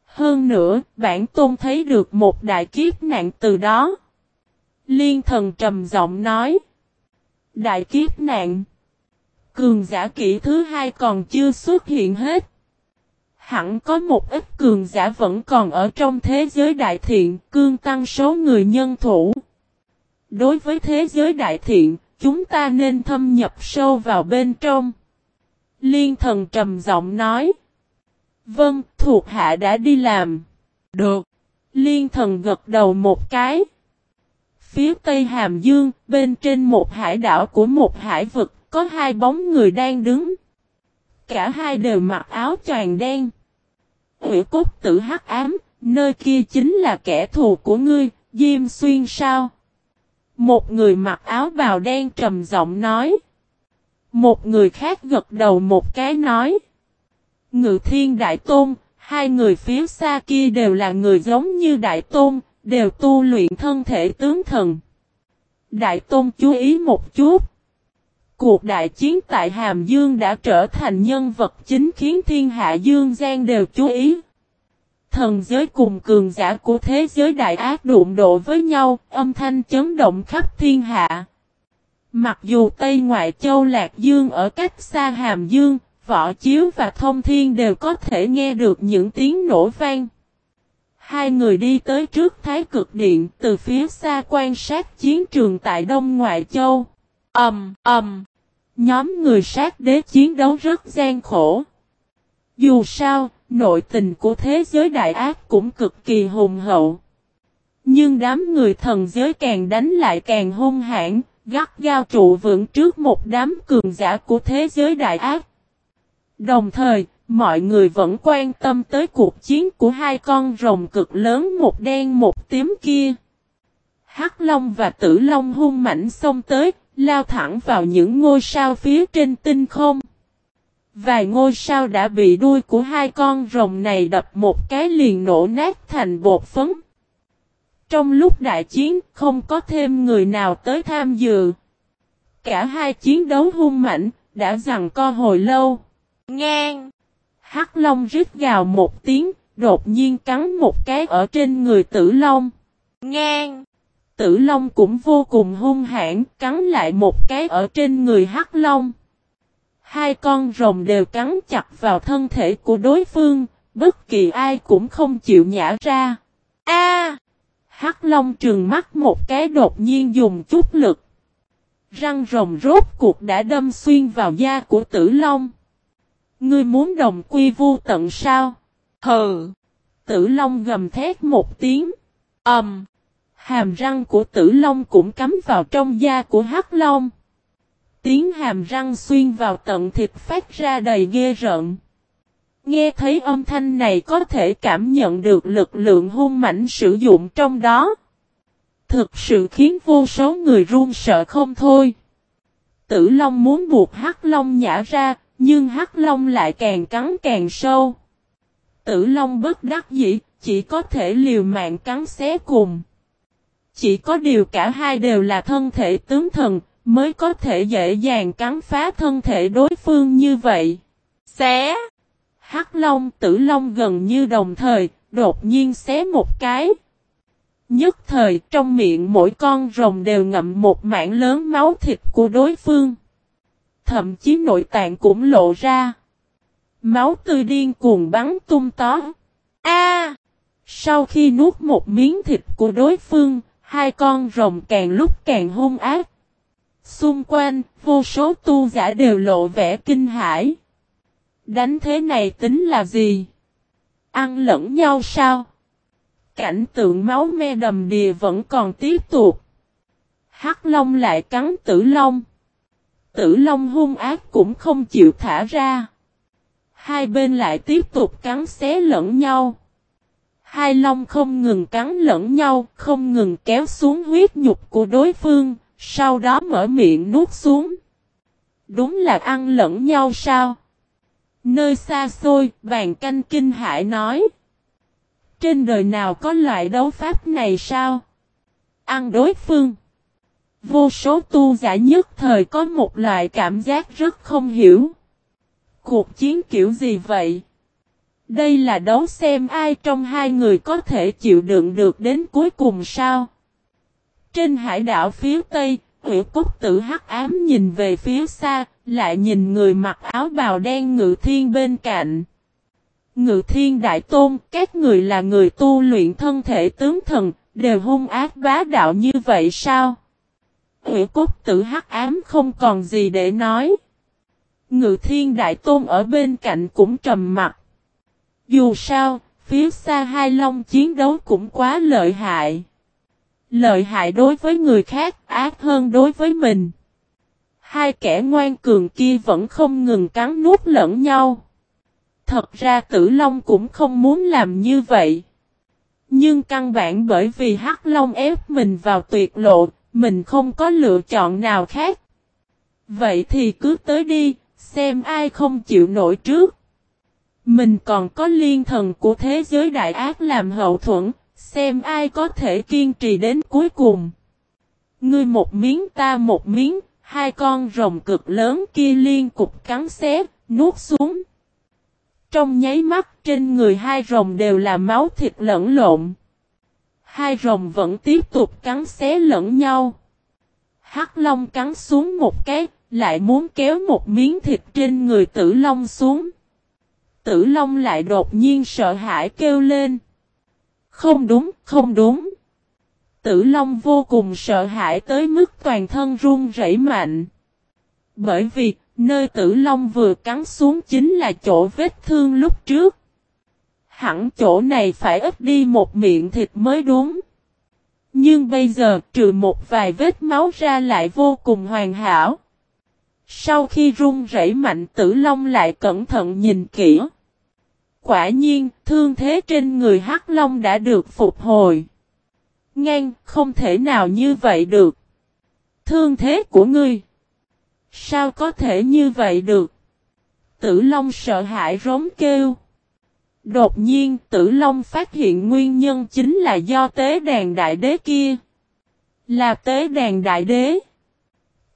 Hơn nữa, bản tôn thấy được một đại kiếp nạn từ đó. Liên thần trầm giọng nói. Đại kiếp nạn. Cường giả kỹ thứ hai còn chưa xuất hiện hết. Hẳn có một ít cường giả vẫn còn ở trong thế giới đại thiện, cương tăng số người nhân thủ. Đối với thế giới đại thiện, chúng ta nên thâm nhập sâu vào bên trong. Liên thần trầm giọng nói. Vâng, thuộc hạ đã đi làm. Được. Liên thần gật đầu một cái. Phía tây Hàm Dương, bên trên một hải đảo của một hải vực, có hai bóng người đang đứng. Cả hai đều mặc áo choàng đen. Hủy cốt tử hắc ám, nơi kia chính là kẻ thù của ngươi, Diêm Xuyên sao? Một người mặc áo bào đen trầm giọng nói. Một người khác gật đầu một cái nói. Ngự thiên đại tôn, hai người phía xa kia đều là người giống như đại tôn, đều tu luyện thân thể tướng thần. Đại tôn chú ý một chút. Cuộc đại chiến tại Hàm Dương đã trở thành nhân vật chính khiến thiên hạ Dương Giang đều chú ý. Thần giới cùng cường giả của thế giới đại ác đụng độ với nhau, âm thanh chấn động khắp thiên hạ. Mặc dù Tây Ngoại Châu Lạc Dương ở cách xa Hàm Dương, Võ Chiếu và Thông Thiên đều có thể nghe được những tiếng nổ vang. Hai người đi tới trước Thái Cực Điện từ phía xa quan sát chiến trường tại Đông Ngoại Châu. âm um, ầm. Um. Nhóm người sát đế chiến đấu rất gian khổ. Dù sao, nội tình của thế giới đại ác cũng cực kỳ hùng hậu. Nhưng đám người thần giới càng đánh lại càng hung hãn, gắt gao trụ vững trước một đám cường giả của thế giới đại ác. Đồng thời, mọi người vẫn quan tâm tới cuộc chiến của hai con rồng cực lớn một đen một tím kia. Hắc Long và Tử Long hung mảnh xông tới, lao thẳng vào những ngôi sao phía trên tinh không. Vài ngôi sao đã bị đuôi của hai con rồng này đập một cái liền nổ nát thành bột phấn. Trong lúc đại chiến không có thêm người nào tới tham dự. Cả hai chiến đấu hung mạnh, đã rằng co hồi lâu. Ngang! Hắc Long rít gào một tiếng, đột nhiên cắn một cái ở trên người tử Long. Ngang! Tử Long cũng vô cùng hung hãn, cắn lại một cái ở trên người Hắc Long. Hai con rồng đều cắn chặt vào thân thể của đối phương, bất kỳ ai cũng không chịu nhả ra. A! Hắc Long trừng mắt một cái đột nhiên dùng chút lực. Răng rồng rốt cuộc đã đâm xuyên vào da của Tử Long. Ngươi muốn đồng quy vu tận sao? Hừ! Tử Long gầm thét một tiếng. Ầm! Um, hàm răng của Tử Long cũng cắm vào trong da của Hắc Long. Tiếng hàm răng xuyên vào tận thịt phát ra đầy ghê rợn. Nghe thấy âm thanh này có thể cảm nhận được lực lượng hung mãnh sử dụng trong đó. Thực sự khiến vô số người run sợ không thôi. Tử Long muốn buộc Hắc Long nhả ra, nhưng Hắc Long lại càng cắn càng sâu. Tử Long bất đắc dĩ, chỉ có thể liều mạng cắn xé cùng. Chỉ có điều cả hai đều là thân thể tướng thần, mới có thể dễ dàng cắn phá thân thể đối phương như vậy. Xé! Hắc Long tử Long gần như đồng thời, đột nhiên xé một cái. Nhất thời trong miệng mỗi con rồng đều ngậm một mảng lớn máu thịt của đối phương. Thậm chí nội tạng cũng lộ ra. Máu tươi điên cuồng bắn tung tó. A! Sau khi nuốt một miếng thịt của đối phương, hai con rồng càng lúc càng hung ác. Xung quanh, vô số tu giả đều lộ vẻ kinh hãi. Đánh thế này tính là gì? Ăn lẫn nhau sao? Cảnh tượng máu me đầm đìa vẫn còn tiếp tục. Hắc Long lại cắn Tử Long. Tử Long hung ác cũng không chịu thả ra. Hai bên lại tiếp tục cắn xé lẫn nhau. Hai long không ngừng cắn lẫn nhau, không ngừng kéo xuống huyết nhục của đối phương, sau đó mở miệng nuốt xuống. Đúng là ăn lẫn nhau sao? Nơi xa xôi, bàn canh kinh hải nói. Trên đời nào có loại đấu pháp này sao? Ăn đối phương. Vô số tu giả nhất thời có một loại cảm giác rất không hiểu. Cuộc chiến kiểu gì vậy? Đây là đấu xem ai trong hai người có thể chịu đựng được đến cuối cùng sao? Trên hải đảo phía tây, Hữu Cúc tử hắc ám nhìn về phía xa, lại nhìn người mặc áo bào đen ngự thiên bên cạnh. Ngự thiên đại tôn, các người là người tu luyện thân thể tướng thần, đều hung ác bá đạo như vậy sao? Hữu Cúc tử hắc ám không còn gì để nói. Ngự thiên đại tôn ở bên cạnh cũng trầm mặt. Dù sao, phía xa hai long chiến đấu cũng quá lợi hại. Lợi hại đối với người khác, ác hơn đối với mình. Hai kẻ ngoan cường kia vẫn không ngừng cắn nuốt lẫn nhau. Thật ra tử long cũng không muốn làm như vậy. Nhưng căn bản bởi vì hắc long ép mình vào tuyệt lộ, mình không có lựa chọn nào khác. Vậy thì cứ tới đi, xem ai không chịu nổi trước. Mình còn có liên thần của thế giới đại ác làm hậu thuẫn, xem ai có thể kiên trì đến cuối cùng. Ngươi một miếng ta một miếng, hai con rồng cực lớn kia liên cục cắn xé, nuốt xuống. Trong nháy mắt trên người hai rồng đều là máu thịt lẫn lộn. Hai rồng vẫn tiếp tục cắn xé lẫn nhau. Hắc Long cắn xuống một cái, lại muốn kéo một miếng thịt trên người tử Long xuống. Tử Long lại đột nhiên sợ hãi kêu lên. Không đúng, không đúng. Tử Long vô cùng sợ hãi tới mức toàn thân run rẩy mạnh. Bởi vì, nơi Tử Long vừa cắn xuống chính là chỗ vết thương lúc trước. Hẳn chỗ này phải ít đi một miệng thịt mới đúng. Nhưng bây giờ trừ một vài vết máu ra lại vô cùng hoàn hảo. Sau khi run rẩy mạnh tử long lại cẩn thận nhìn kỹ. Quả nhiên, thương thế trên người hắc long đã được phục hồi. Ngang, không thể nào như vậy được. Thương thế của ngươi. Sao có thể như vậy được? Tử Long sợ hãi rống kêu. Đột nhiên Tử Long phát hiện nguyên nhân chính là do tế đàn đại đế kia. Là tế đàn đại đế.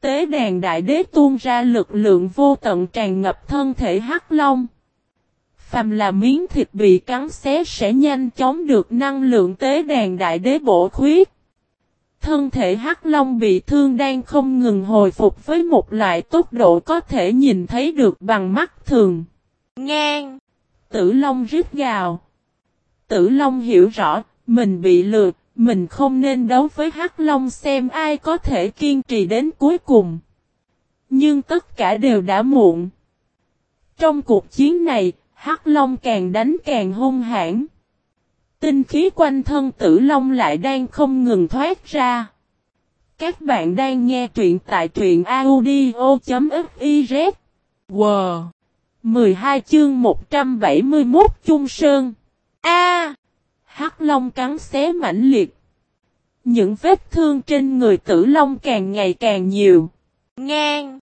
Tế đàn đại đế tuôn ra lực lượng vô tận tràn ngập thân thể hắc long. Phàm là miếng thịt bị cắn xé sẽ nhanh chóng được năng lượng tế đàn đại đế bổ khuyết. Thân thể hắc long bị thương đang không ngừng hồi phục với một loại tốc độ có thể nhìn thấy được bằng mắt thường. Ngang! Tử long rít gào. Tử long hiểu rõ, mình bị lừa, mình không nên đấu với hắc long xem ai có thể kiên trì đến cuối cùng. Nhưng tất cả đều đã muộn. Trong cuộc chiến này, Hắc Long càng đánh càng hung hãn. Tinh khí quanh thân tử Long lại đang không ngừng thoát ra. Các bạn đang nghe truyện tại truyện audio.fiz. Wow! 12 chương 171 Chung Sơn. A! Hắc Long cắn xé mãnh liệt. Những vết thương trên người tử Long càng ngày càng nhiều. Ngang!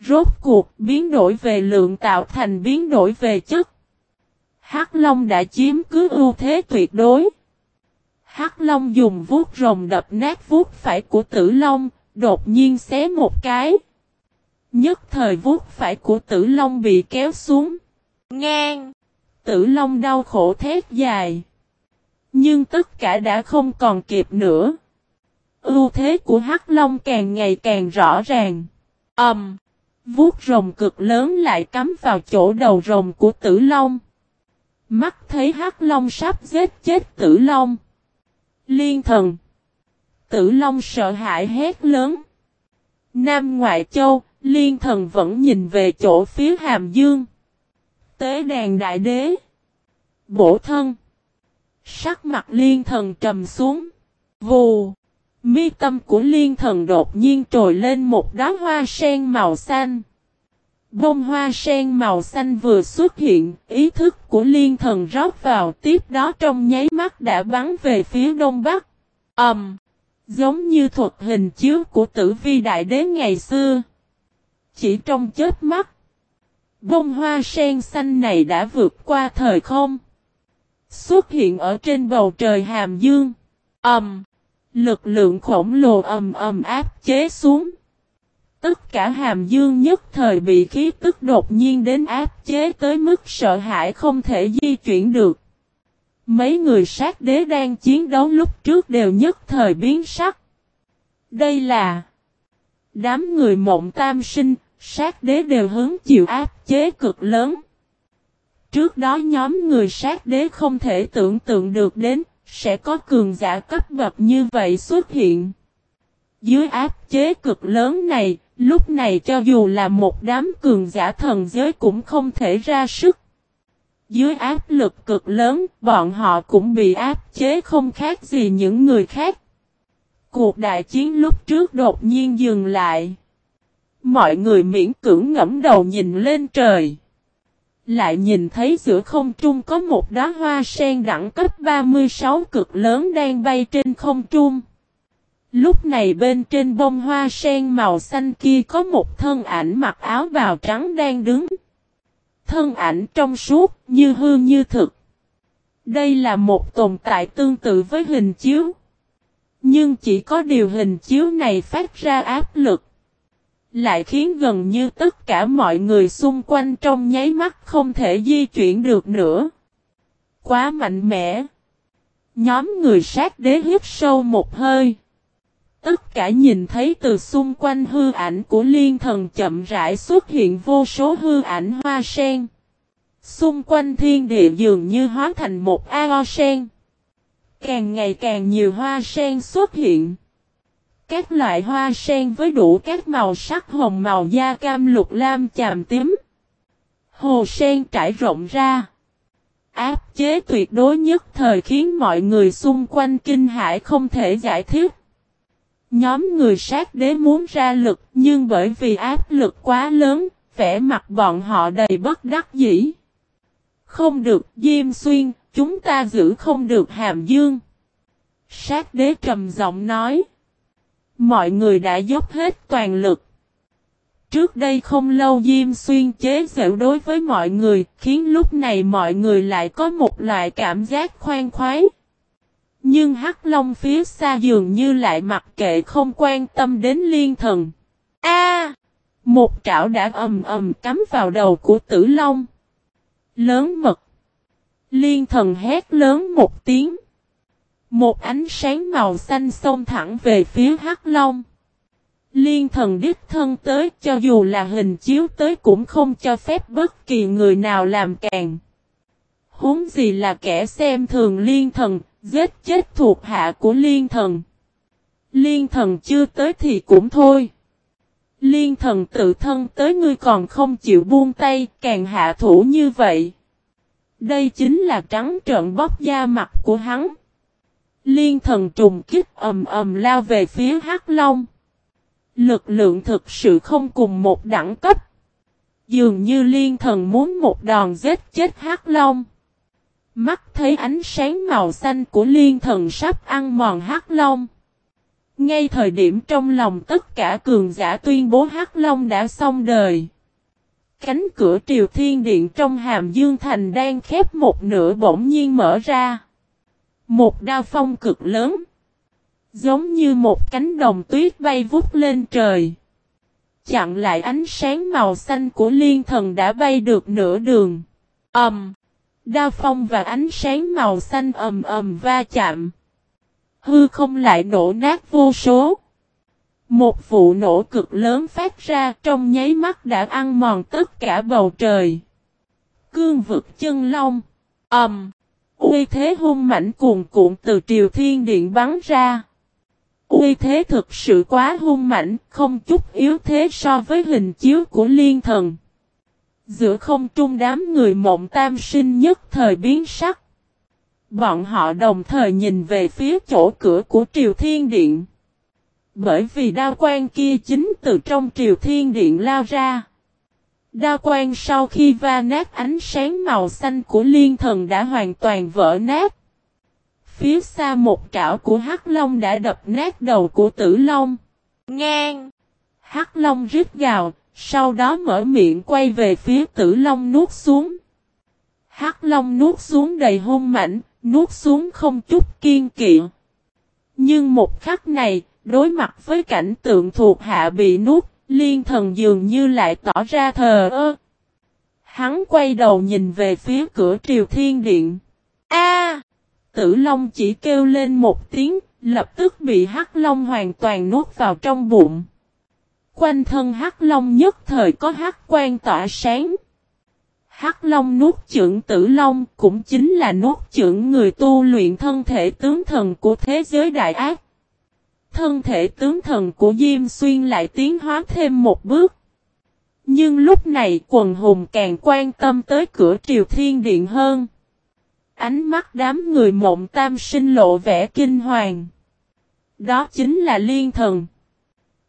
Rốt cuộc biến đổi về lượng tạo thành biến đổi về chất. Hắc Long đã chiếm cứ ưu thế tuyệt đối. Hắc Long dùng vuốt rồng đập nát vuốt phải của Tử Long, đột nhiên xé một cái. Nhất thời vuốt phải của Tử Long bị kéo xuống. Ngang! Tử Long đau khổ thét dài. Nhưng tất cả đã không còn kịp nữa. Ưu thế của Hắc Long càng ngày càng rõ ràng. Ầm! Um, vuốt rồng cực lớn lại cắm vào chỗ đầu rồng của Tử Long. Mắt thấy hắc long sắp giết chết tử long. Liên thần. Tử long sợ hãi hét lớn. Nam Ngoại Châu, liên thần vẫn nhìn về chỗ phía hàm dương. Tế đàn đại đế. Bổ thân. Sắc mặt liên thần trầm xuống. Vù. Mi tâm của liên thần đột nhiên trồi lên một đóa hoa sen màu xanh. Bông hoa sen màu xanh vừa xuất hiện, ý thức của liên thần rót vào tiếp đó trong nháy mắt đã bắn về phía đông bắc. Ẩm! Um, giống như thuật hình chiếu của tử vi đại đế ngày xưa. Chỉ trong chết mắt, bông hoa sen xanh này đã vượt qua thời không. Xuất hiện ở trên bầu trời hàm dương. Ẩm! Lực lượng khổng lồ ầm ầm áp chế xuống. Tất cả hàm dương nhất thời bị khí tức đột nhiên đến áp chế tới mức sợ hãi không thể di chuyển được. Mấy người sát đế đang chiến đấu lúc trước đều nhất thời biến sắc. Đây là đám người mộng tam sinh, sát đế đều hướng chịu áp chế cực lớn. Trước đó nhóm người sát đế không thể tưởng tượng được đến, sẽ có cường giả cấp bậc như vậy xuất hiện. Dưới áp chế cực lớn này, lúc này cho dù là một đám cường giả thần giới cũng không thể ra sức. Dưới áp lực cực lớn, bọn họ cũng bị áp chế không khác gì những người khác. Cuộc đại chiến lúc trước đột nhiên dừng lại. Mọi người miễn cưỡng ngẫm đầu nhìn lên trời. Lại nhìn thấy giữa không trung có một đóa hoa sen đẳng cấp 36 cực lớn đang bay trên không trung. Lúc này bên trên bông hoa sen màu xanh kia có một thân ảnh mặc áo bào trắng đang đứng. Thân ảnh trong suốt, như hư như thực. Đây là một tồn tại tương tự với hình chiếu. Nhưng chỉ có điều hình chiếu này phát ra áp lực. Lại khiến gần như tất cả mọi người xung quanh trong nháy mắt không thể di chuyển được nữa. Quá mạnh mẽ. Nhóm người sát đế hít sâu một hơi. Tất cả nhìn thấy từ xung quanh hư ảnh của liên thần chậm rãi xuất hiện vô số hư ảnh hoa sen. Xung quanh thiên địa dường như hóa thành một ao sen. Càng ngày càng nhiều hoa sen xuất hiện. Các loại hoa sen với đủ các màu sắc hồng màu da cam lục lam chàm tím. Hồ sen trải rộng ra. Áp chế tuyệt đối nhất thời khiến mọi người xung quanh kinh hãi không thể giải thích. Nhóm người sát đế muốn ra lực nhưng bởi vì áp lực quá lớn, vẻ mặt bọn họ đầy bất đắc dĩ. Không được Diêm Xuyên, chúng ta giữ không được Hàm Dương. Sát đế trầm giọng nói. Mọi người đã dốc hết toàn lực. Trước đây không lâu Diêm Xuyên chế giễu đối với mọi người, khiến lúc này mọi người lại có một loại cảm giác khoan khoái. Nhưng Hắc Long phía xa dường như lại mặc kệ không quan tâm đến liên thần. A! một trảo đã ầm ầm cắm vào đầu của Tử Long. Lớn mật. Liên thần hét lớn một tiếng. Một ánh sáng màu xanh xông thẳng về phía Hắc Long. Liên thần đích thân tới cho dù là hình chiếu tới cũng không cho phép bất kỳ người nào làm càng. Huống gì là kẻ xem thường liên thần, giết chết thuộc hạ của liên thần. Liên thần chưa tới thì cũng thôi. Liên thần tự thân tới ngươi còn không chịu buông tay, càng hạ thủ như vậy. Đây chính là trắng trợn bóp da mặt của hắn. Liên thần trùng kích ầm ầm lao về phía Hắc Long. Lực lượng thực sự không cùng một đẳng cấp. Dường như liên thần muốn một đòn giết chết Hắc Long. Mắt thấy ánh sáng màu xanh của liên thần sắp ăn mòn Hắc Long. Ngay thời điểm trong lòng tất cả cường giả tuyên bố Hắc Long đã xong đời. Cánh cửa triều thiên điện trong hàm dương thành đang khép một nửa bỗng nhiên mở ra. Một đao phong cực lớn. Giống như một cánh đồng tuyết bay vút lên trời. Chặn lại ánh sáng màu xanh của liên thần đã bay được nửa đường. Ẩm. Um, đao phong và ánh sáng màu xanh ầm ầm va chạm. Hư không lại nổ nát vô số. Một vụ nổ cực lớn phát ra trong nháy mắt đã ăn mòn tất cả bầu trời. Cương vực chân long. Ẩm. Um, uy thế hung mảnh cuồn cuộn từ triều thiên điện bắn ra. Uy thế thực sự quá hung mảnh, không chút yếu thế so với hình chiếu của liên thần. Giữa không trung đám người mộng tam sinh nhất thời biến sắc. Bọn họ đồng thời nhìn về phía chỗ cửa của Triều Thiên Điện. Bởi vì đao quan kia chính từ trong Triều Thiên Điện lao ra. Đa quan sau khi va nát ánh sáng màu xanh của liên thần đã hoàn toàn vỡ nát. Phía xa một trảo của Hắc Long đã đập nát đầu của Tử Long. Ngang! Hắc Long rít gào, sau đó mở miệng quay về phía Tử Long nuốt xuống. Hắc Long nuốt xuống đầy hung mảnh, nuốt xuống không chút kiên kỵ. Nhưng một khắc này, đối mặt với cảnh tượng thuộc hạ bị nuốt, liên thần dường như lại tỏ ra thờ ơ. Hắn quay đầu nhìn về phía cửa triều thiên điện. A! tử Long chỉ kêu lên một tiếng, lập tức bị Hắc Long hoàn toàn nuốt vào trong bụng. Quanh thân Hắc Long nhất thời có hắc quan tỏa sáng. Hắc Long nuốt trưởng tử Long cũng chính là nuốt trưởng người tu luyện thân thể tướng thần của thế giới đại ác. Thân thể tướng thần của Diêm Xuyên lại tiến hóa thêm một bước. Nhưng lúc này quần hùng càng quan tâm tới cửa triều thiên điện hơn. Ánh mắt đám người mộng tam sinh lộ vẻ kinh hoàng. Đó chính là liên thần.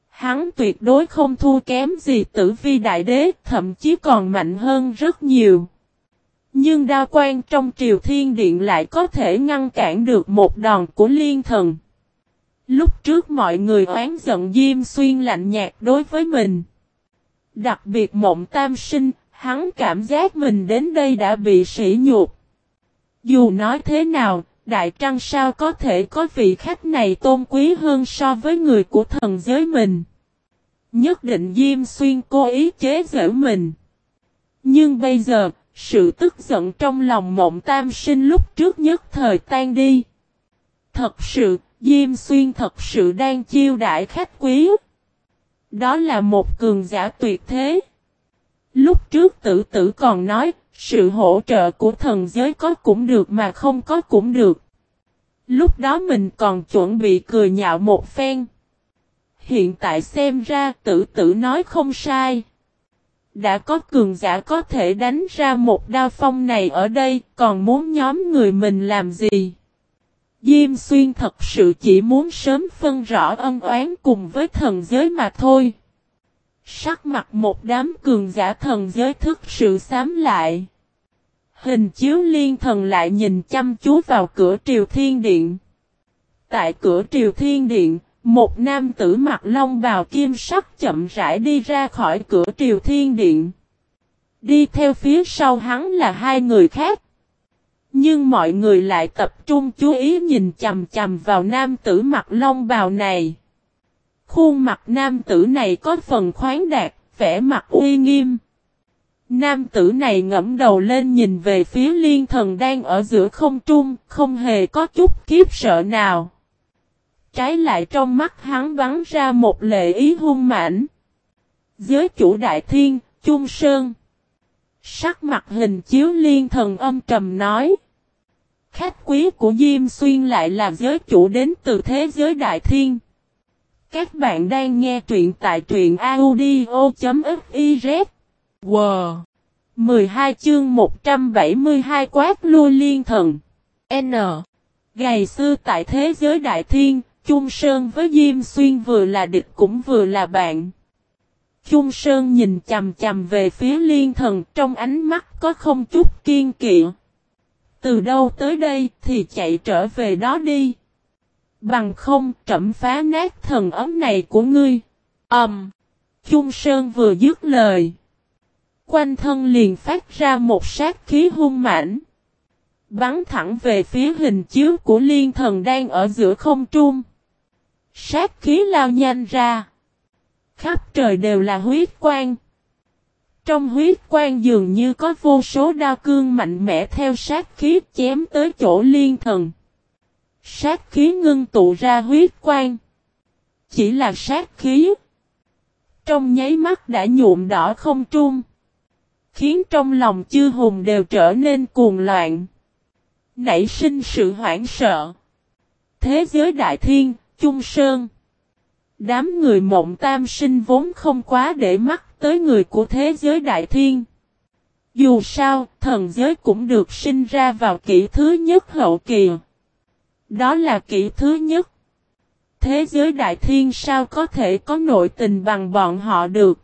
Hắn tuyệt đối không thua kém gì tử vi đại đế, thậm chí còn mạnh hơn rất nhiều. Nhưng đa quan trong triều thiên điện lại có thể ngăn cản được một đòn của liên thần. Lúc trước mọi người oán giận Diêm Xuyên lạnh nhạt đối với mình. Đặc biệt mộng tam sinh, hắn cảm giác mình đến đây đã bị sỉ nhục. Dù nói thế nào, Đại Trăng sao có thể có vị khách này tôn quý hơn so với người của thần giới mình. Nhất định Diêm Xuyên cố ý chế giễu mình. Nhưng bây giờ, sự tức giận trong lòng mộng tam sinh lúc trước nhất thời tan đi. Thật sự, Diêm Xuyên thật sự đang chiêu đại khách quý. Đó là một cường giả tuyệt thế. Lúc trước tử tử còn nói, sự hỗ trợ của thần giới có cũng được mà không có cũng được. Lúc đó mình còn chuẩn bị cười nhạo một phen. Hiện tại xem ra tử tử nói không sai. Đã có cường giả có thể đánh ra một đao phong này ở đây, còn muốn nhóm người mình làm gì? Diêm xuyên thật sự chỉ muốn sớm phân rõ ân oán cùng với thần giới mà thôi. Sắc mặt một đám cường giả thần giới thức sự xám lại. Hình chiếu liên thần lại nhìn chăm chú vào cửa triều thiên điện. Tại cửa triều thiên điện, một nam tử mặc long bào kim sắc chậm rãi đi ra khỏi cửa triều thiên điện. Đi theo phía sau hắn là hai người khác. Nhưng mọi người lại tập trung chú ý nhìn chầm chầm vào nam tử mặc long bào này. Khuôn mặt nam tử này có phần khoáng đạt, vẻ mặt uy nghiêm. Nam tử này ngẫm đầu lên nhìn về phía liên thần đang ở giữa không trung, không hề có chút kiếp sợ nào. Trái lại trong mắt hắn bắn ra một lệ ý hung mãnh. Giới chủ đại thiên, Trung Sơn. Sắc mặt hình chiếu liên thần âm trầm nói. Khách quý của Diêm Xuyên lại là giới chủ đến từ thế giới đại thiên. Các bạn đang nghe truyện tại truyện audio.fiz. Wow! 12 chương 172 quát lui liên thần. N. Ngày xưa tại thế giới đại thiên, Trung Sơn với Diêm Xuyên vừa là địch cũng vừa là bạn. Trung Sơn nhìn chầm chầm về phía liên thần trong ánh mắt có không chút kiên kỵ. Từ đâu tới đây thì chạy trở về đó đi. Bằng không trẫm phá nát thần ấm này của ngươi. Ẩm. Um, Trung Sơn vừa dứt lời. Quanh thân liền phát ra một sát khí hung mãnh. Bắn thẳng về phía hình chiếu của liên thần đang ở giữa không trung. Sát khí lao nhanh ra. Khắp trời đều là huyết quang. Trong huyết quang dường như có vô số đao cương mạnh mẽ theo sát khí chém tới chỗ liên thần. Sát khí ngưng tụ ra huyết quang. Chỉ là sát khí. Trong nháy mắt đã nhuộm đỏ không trung. Khiến trong lòng chư hùng đều trở nên cuồng loạn. Nảy sinh sự hoảng sợ. Thế giới đại thiên, Trung Sơn. Đám người mộng tam sinh vốn không quá để mắt tới người của thế giới đại thiên. Dù sao, thần giới cũng được sinh ra vào kỷ thứ nhất hậu kỳ. Đó là kỷ thứ nhất. Thế giới đại thiên sao có thể có nội tình bằng bọn họ được.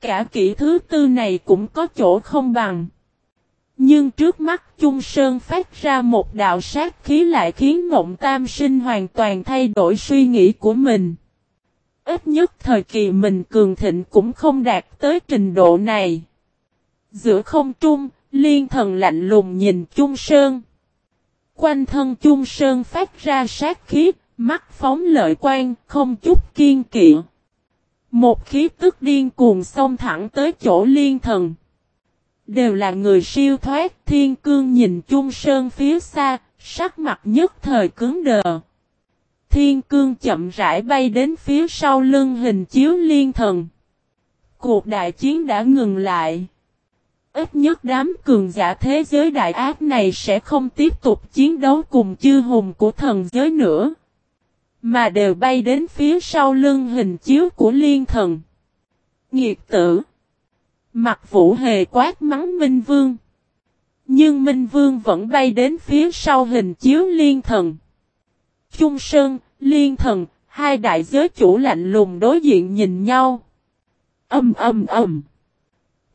cả kỷ thứ tư này cũng có chỗ không bằng. Nhưng trước mắt Trung Sơn phát ra một đạo sát khí lại khiến Mộng Tam Sinh hoàn toàn thay đổi suy nghĩ của mình. Ít nhất thời kỳ mình cường thịnh cũng không đạt tới trình độ này. Giữa không trung, liên thần lạnh lùng nhìn chung Sơn. Quanh thân chung Sơn phát ra sát khí, mắt phóng lợi quan, không chút kiên kỵ. Một khí tức điên cuồng xông thẳng tới chỗ liên thần. Đều là người siêu thoát, thiên cương nhìn chung Sơn phía xa, sắc mặt nhất thời cứng đờ. Thiên cương chậm rãi bay đến phía sau lưng hình chiếu liên thần. Cuộc đại chiến đã ngừng lại. Ít nhất đám cường giả thế giới đại ác này sẽ không tiếp tục chiến đấu cùng chư hùng của thần giới nữa. Mà đều bay đến phía sau lưng hình chiếu của liên thần. Nghiệt tử. Mặt vũ hề quát mắng Minh Vương. Nhưng Minh Vương vẫn bay đến phía sau hình chiếu liên thần. Trung Sơn, liên thần, hai đại giới chủ lạnh lùng đối diện nhìn nhau. Âm âm âm.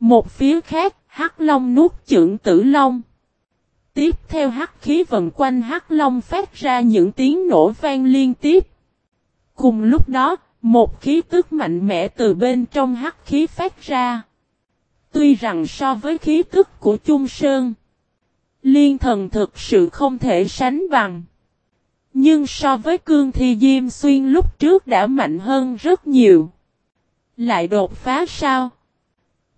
Một phía khác, Hắc Long nuốt trưởng tử Long. Tiếp theo hắc khí vần quanh hắc Long phát ra những tiếng nổ vang liên tiếp. Cùng lúc đó, một khí tức mạnh mẽ từ bên trong hắc khí phát ra. Tuy rằng so với khí tức của Trung Sơn, liên thần thực sự không thể sánh bằng. Nhưng so với cương thi Diêm Xuyên lúc trước đã mạnh hơn rất nhiều. Lại đột phá sao?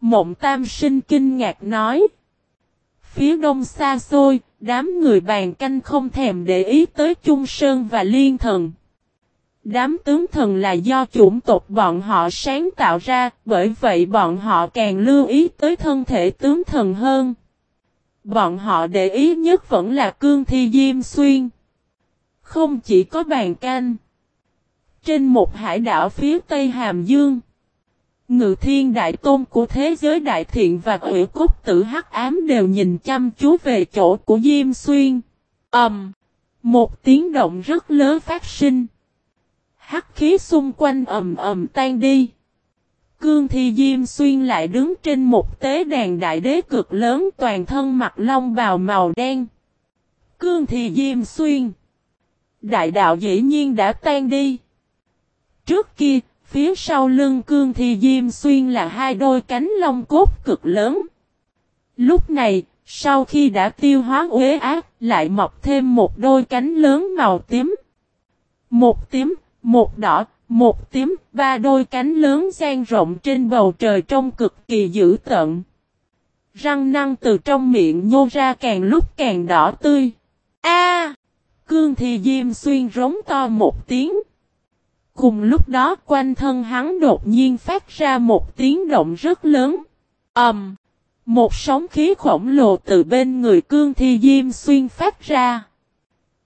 Mộng tam sinh kinh ngạc nói. Phía đông xa xôi, đám người bàn canh không thèm để ý tới Trung Sơn và Liên Thần. Đám tướng thần là do chủng tộc bọn họ sáng tạo ra, bởi vậy bọn họ càng lưu ý tới thân thể tướng thần hơn. Bọn họ để ý nhất vẫn là cương thi Diêm Xuyên. Không chỉ có bàn canh. Trên một hải đảo phía tây Hàm Dương. Ngự thiên đại tôn của thế giới đại thiện và ủy cốt tử hắc ám đều nhìn chăm chú về chỗ của Diêm Xuyên. ầm, um, Một tiếng động rất lớn phát sinh. Hắc khí xung quanh ầm ầm tan đi. Cương thi Diêm Xuyên lại đứng trên một tế đàn đại đế cực lớn toàn thân mặt long bào màu đen. Cương thi Diêm Xuyên. Đại đạo dĩ nhiên đã tan đi. Trước kia, phía sau lưng cương thi Diêm Xuyên là hai đôi cánh long cốt cực lớn. Lúc này, sau khi đã tiêu hóa uế ác, lại mọc thêm một đôi cánh lớn màu tím. Một tím, một đỏ, một tím, ba đôi cánh lớn gian rộng trên bầu trời trông cực kỳ dữ tợn. Răng năng từ trong miệng nhô ra càng lúc càng đỏ tươi. Cương thì diêm xuyên rống to một tiếng. Cùng lúc đó quanh thân hắn đột nhiên phát ra một tiếng động rất lớn. ầm, um, Một sóng khí khổng lồ từ bên người cương thi diêm xuyên phát ra.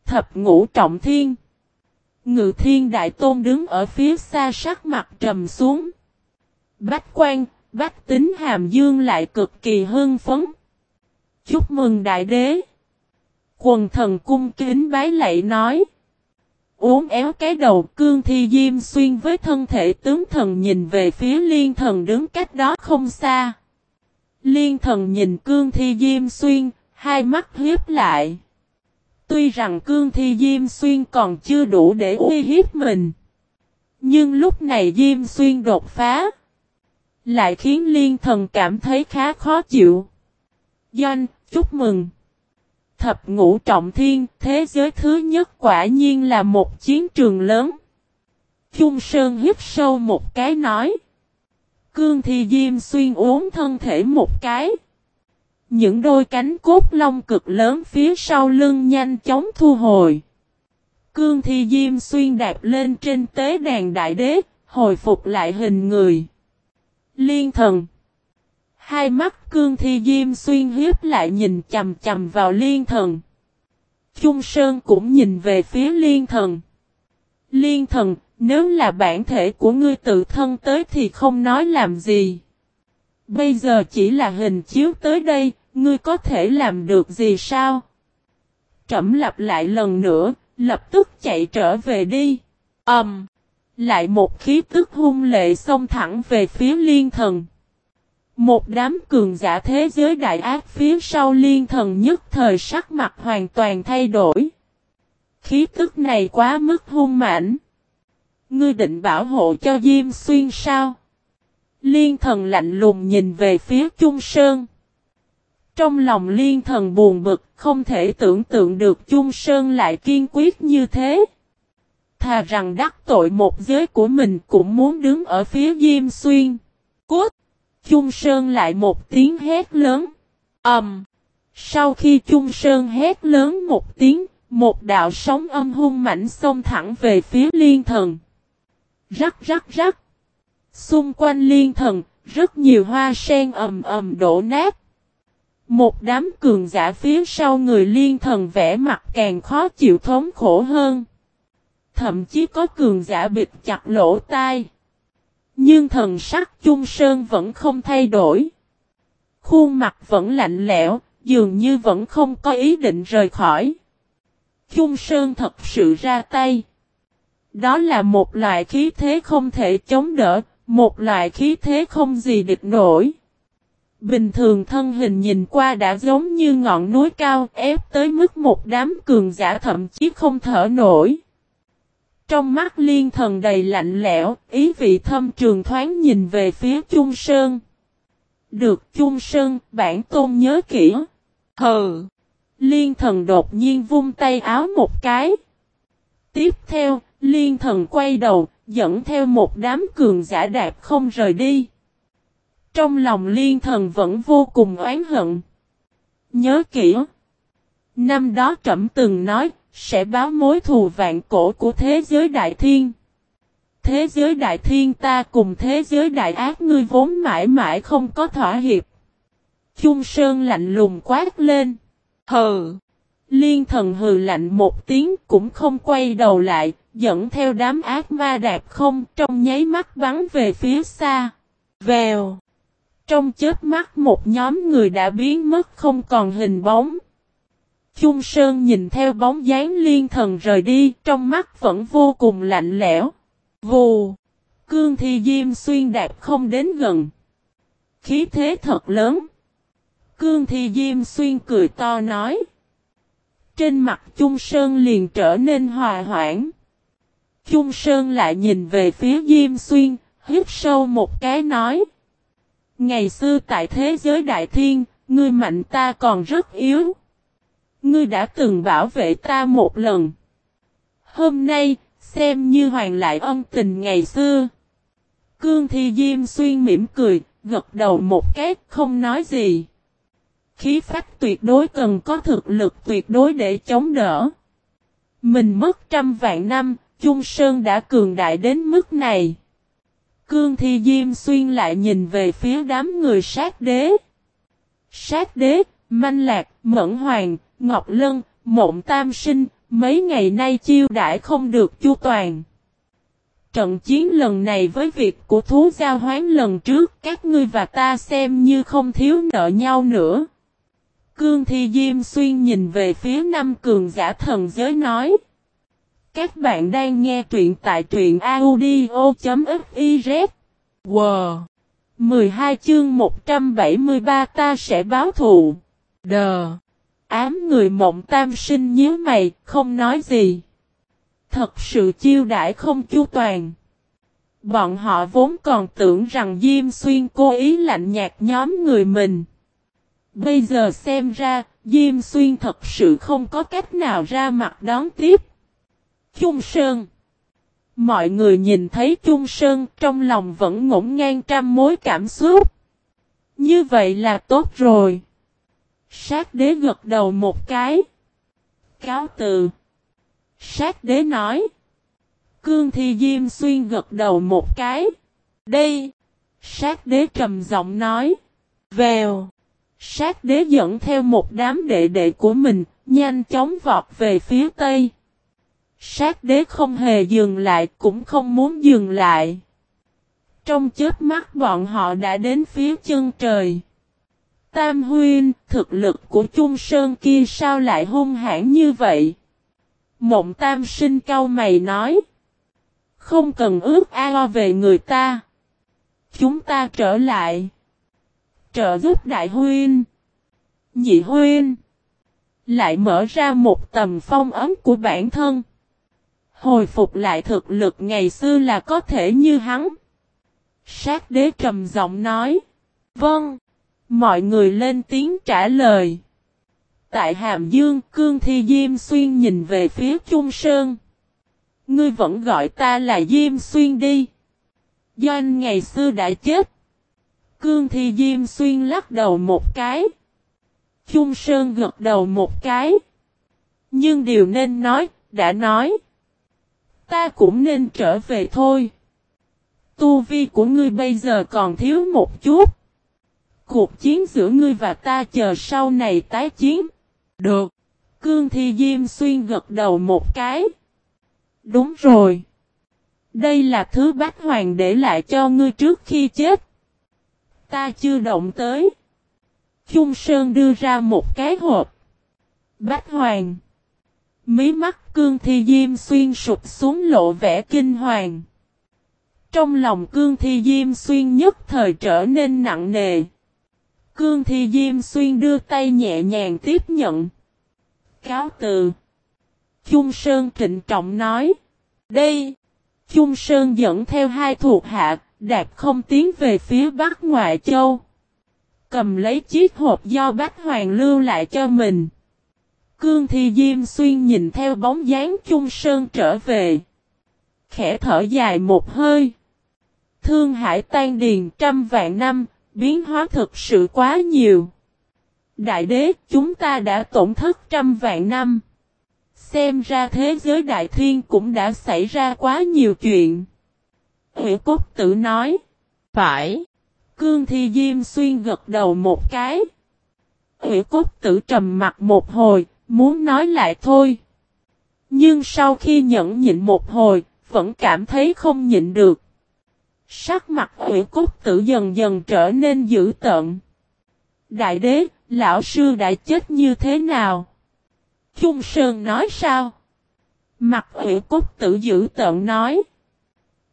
Thập ngũ trọng thiên. Ngự thiên đại tôn đứng ở phía xa sắc mặt trầm xuống. Bách quan, bách tính hàm dương lại cực kỳ hưng phấn. Chúc mừng đại đế. Quần thần cung kính bái lạy nói. Uốn éo cái đầu cương thi diêm xuyên với thân thể tướng thần nhìn về phía liên thần đứng cách đó không xa. Liên thần nhìn cương thi diêm xuyên, hai mắt hiếp lại. Tuy rằng cương thi Diêm Xuyên còn chưa đủ để uy hiếp mình. Nhưng lúc này Diêm Xuyên đột phá. Lại khiến liên thần cảm thấy khá khó chịu. Doanh, chúc mừng. Thập ngũ trọng thiên, thế giới thứ nhất quả nhiên là một chiến trường lớn. Trung Sơn hít sâu một cái nói. Cương thi Diêm Xuyên uống thân thể một cái. Những đôi cánh cốt long cực lớn phía sau lưng nhanh chóng thu hồi. Cương thi diêm xuyên đạp lên trên tế đàn đại đế, hồi phục lại hình người. Liên thần. Hai mắt cương thi diêm xuyên hiếp lại nhìn chầm chầm vào liên thần. Trung Sơn cũng nhìn về phía liên thần. Liên thần, nếu là bản thể của ngươi tự thân tới thì không nói làm gì. Bây giờ chỉ là hình chiếu tới đây, ngươi có thể làm được gì sao? Trẩm lặp lại lần nữa, lập tức chạy trở về đi. Ầm. Um, lại một khí tức hung lệ xông thẳng về phía liên thần. Một đám cường giả thế giới đại ác phía sau liên thần nhất thời sắc mặt hoàn toàn thay đổi. Khí tức này quá mức hung mãnh. Ngươi định bảo hộ cho Diêm Xuyên sao? Liên thần lạnh lùng nhìn về phía Trung Sơn. Trong lòng liên thần buồn bực, không thể tưởng tượng được Trung Sơn lại kiên quyết như thế. Thà rằng đắc tội một giới của mình cũng muốn đứng ở phía Diêm Xuyên. Cút! Trung Sơn lại một tiếng hét lớn. ầm. Um, sau khi Trung Sơn hét lớn một tiếng, một đạo sóng âm hung mạnh xông thẳng về phía liên thần. Rắc rắc rắc. Xung quanh liên thần, rất nhiều hoa sen ầm ầm đổ nát. Một đám cường giả phía sau người liên thần vẽ mặt càng khó chịu thống khổ hơn. Thậm chí có cường giả bịt chặt lỗ tai. Nhưng thần sắc chung sơn vẫn không thay đổi. Khuôn mặt vẫn lạnh lẽo, dường như vẫn không có ý định rời khỏi. Chung sơn thật sự ra tay. Đó là một loại khí thế không thể chống đỡ, một loại khí thế không gì địch nổi. Bình thường thân hình nhìn qua đã giống như ngọn núi cao ép tới mức một đám cường giả thậm chí không thở nổi. Trong mắt liên thần đầy lạnh lẽo, ý vị thâm trường thoáng nhìn về phía Trung Sơn. Được Trung Sơn, bản tôn nhớ kỹ. Hừ! Liên thần đột nhiên vung tay áo một cái. Tiếp theo, liên thần quay đầu, dẫn theo một đám cường giả đạp không rời đi. Trong lòng liên thần vẫn vô cùng oán hận. Nhớ kỹ. Năm đó trẫm từng nói, sẽ báo mối thù vạn cổ của thế giới đại thiên. Thế giới đại thiên ta cùng thế giới đại ác ngươi vốn mãi mãi không có thỏa hiệp. Trung Sơn lạnh lùng quát lên. Hừ. Liên thần hừ lạnh một tiếng cũng không quay đầu lại, dẫn theo đám ác ma đạp không trong nháy mắt bắn về phía xa. Vèo. Trong chết mắt một nhóm người đã biến mất không còn hình bóng. Trung Sơn nhìn theo bóng dáng liên thần rời đi, trong mắt vẫn vô cùng lạnh lẽo. Vù! Cương thi diêm xuyên đạp không đến gần. Khí thế thật lớn. Cương thi diêm xuyên cười to nói. Trên mặt Trung Sơn liền trở nên hòa hoãn. Trung Sơn lại nhìn về phía Diêm Xuyên, hít sâu một cái nói. Ngày xưa tại thế giới đại thiên, ngươi mạnh ta còn rất yếu. Ngươi đã từng bảo vệ ta một lần. Hôm nay, xem như hoàn lại ân tình ngày xưa. Cương Thi Diêm Xuyên mỉm cười, gật đầu một cái, không nói gì. Khí phách tuyệt đối cần có thực lực tuyệt đối để chống đỡ. Mình mất trăm vạn năm, Trung Sơn đã cường đại đến mức này. Cương Thi Diêm Xuyên lại nhìn về phía đám người sát đế. Sát đế, Manh Lạc, Mẫn Hoàng, Ngọc Lân, Mộng Tam Sinh, mấy ngày nay chiêu đãi không được chu toàn. Trận chiến lần này với việc của thú giao hoán lần trước các ngươi và ta xem như không thiếu nợ nhau nữa. Cương Thi Diêm Xuyên nhìn về phía năm cường giả thần giới nói. Các bạn đang nghe truyện tại truyện audio.fiz. Wow! 12 chương 173 ta sẽ báo thù. Đờ! Ám người mộng tam sinh nhớ mày, không nói gì. Thật sự chiêu đãi không chu toàn. Bọn họ vốn còn tưởng rằng Diêm Xuyên cố ý lạnh nhạt nhóm người mình. Bây giờ xem ra, Diêm Xuyên thật sự không có cách nào ra mặt đón tiếp. Trung Sơn Mọi người nhìn thấy Trung Sơn trong lòng vẫn ngổn ngang trăm mối cảm xúc. Như vậy là tốt rồi. Sát đế gật đầu một cái. Cáo từ. Sát đế nói. Cương Thi Diêm Xuyên gật đầu một cái. Đây. Sát đế trầm giọng nói. Vèo. Sát đế dẫn theo một đám đệ đệ của mình, nhanh chóng vọt về phía tây. Sát đế không hề dừng lại cũng không muốn dừng lại. Trong chết mắt bọn họ đã đến phía chân trời. Tam huyên, thực lực của Trung Sơn kia sao lại hung hãn như vậy? Mộng tam sinh cao mày nói. Không cần ước ao về người ta. Chúng ta trở lại. trợ giúp đại huyên. Nhị huyên. Lại mở ra một tầm phong ấm của bản thân. Hồi phục lại thực lực ngày xưa là có thể như hắn. Sát đế trầm giọng nói. Vâng. Mọi người lên tiếng trả lời. Tại Hàm Dương, Cương Thi Diêm Xuyên nhìn về phía Trung Sơn. Ngươi vẫn gọi ta là Diêm Xuyên đi. Do anh ngày xưa đã chết. Cương Thi Diêm Xuyên lắc đầu một cái. Trung Sơn gật đầu một cái. Nhưng điều nên nói, đã nói. Ta cũng nên trở về thôi. Tu vi của ngươi bây giờ còn thiếu một chút. Cuộc chiến giữa ngươi và ta chờ sau này tái chiến. Được. Cương Thi Diêm Xuyên gật đầu một cái. Đúng rồi. Đây là thứ bác hoàng để lại cho ngươi trước khi chết. Ta chưa động tới. Trung Sơn đưa ra một cái hộp. Bách hoàng. Mí mắt cương thi diêm xuyên sụp xuống lộ vẻ kinh hoàng. Trong lòng cương thi diêm xuyên nhất thời trở nên nặng nề. Cương thi diêm xuyên đưa tay nhẹ nhàng tiếp nhận. Cáo từ. Trung Sơn trịnh trọng nói. Đây. Trung Sơn dẫn theo hai thuộc hạ, đạt không tiến về phía Bắc Ngoại Châu. Cầm lấy chiếc hộp do Bách Hoàng lưu lại cho mình. Cương Thi Diêm Xuyên nhìn theo bóng dáng Trung Sơn trở về. Khẽ thở dài một hơi. Thương hải tan điền trăm vạn năm, biến hóa thực sự quá nhiều. Đại đế, chúng ta đã tổn thất trăm vạn năm. Xem ra thế giới đại thiên cũng đã xảy ra quá nhiều chuyện. Hữu Cốt Tử nói. Phải. Cương Thi Diêm Xuyên gật đầu một cái. Hữu Cốt Tử trầm mặt một hồi, muốn nói lại thôi. Nhưng sau khi nhẫn nhịn một hồi, vẫn cảm thấy không nhịn được. Sắc mặt Hữu Cốt Tử dần dần trở nên dữ tợn. Đại đế, lão sư đã chết như thế nào? Trung Sơn nói sao? Mặt Hữu Cốt Tử dữ tợn nói.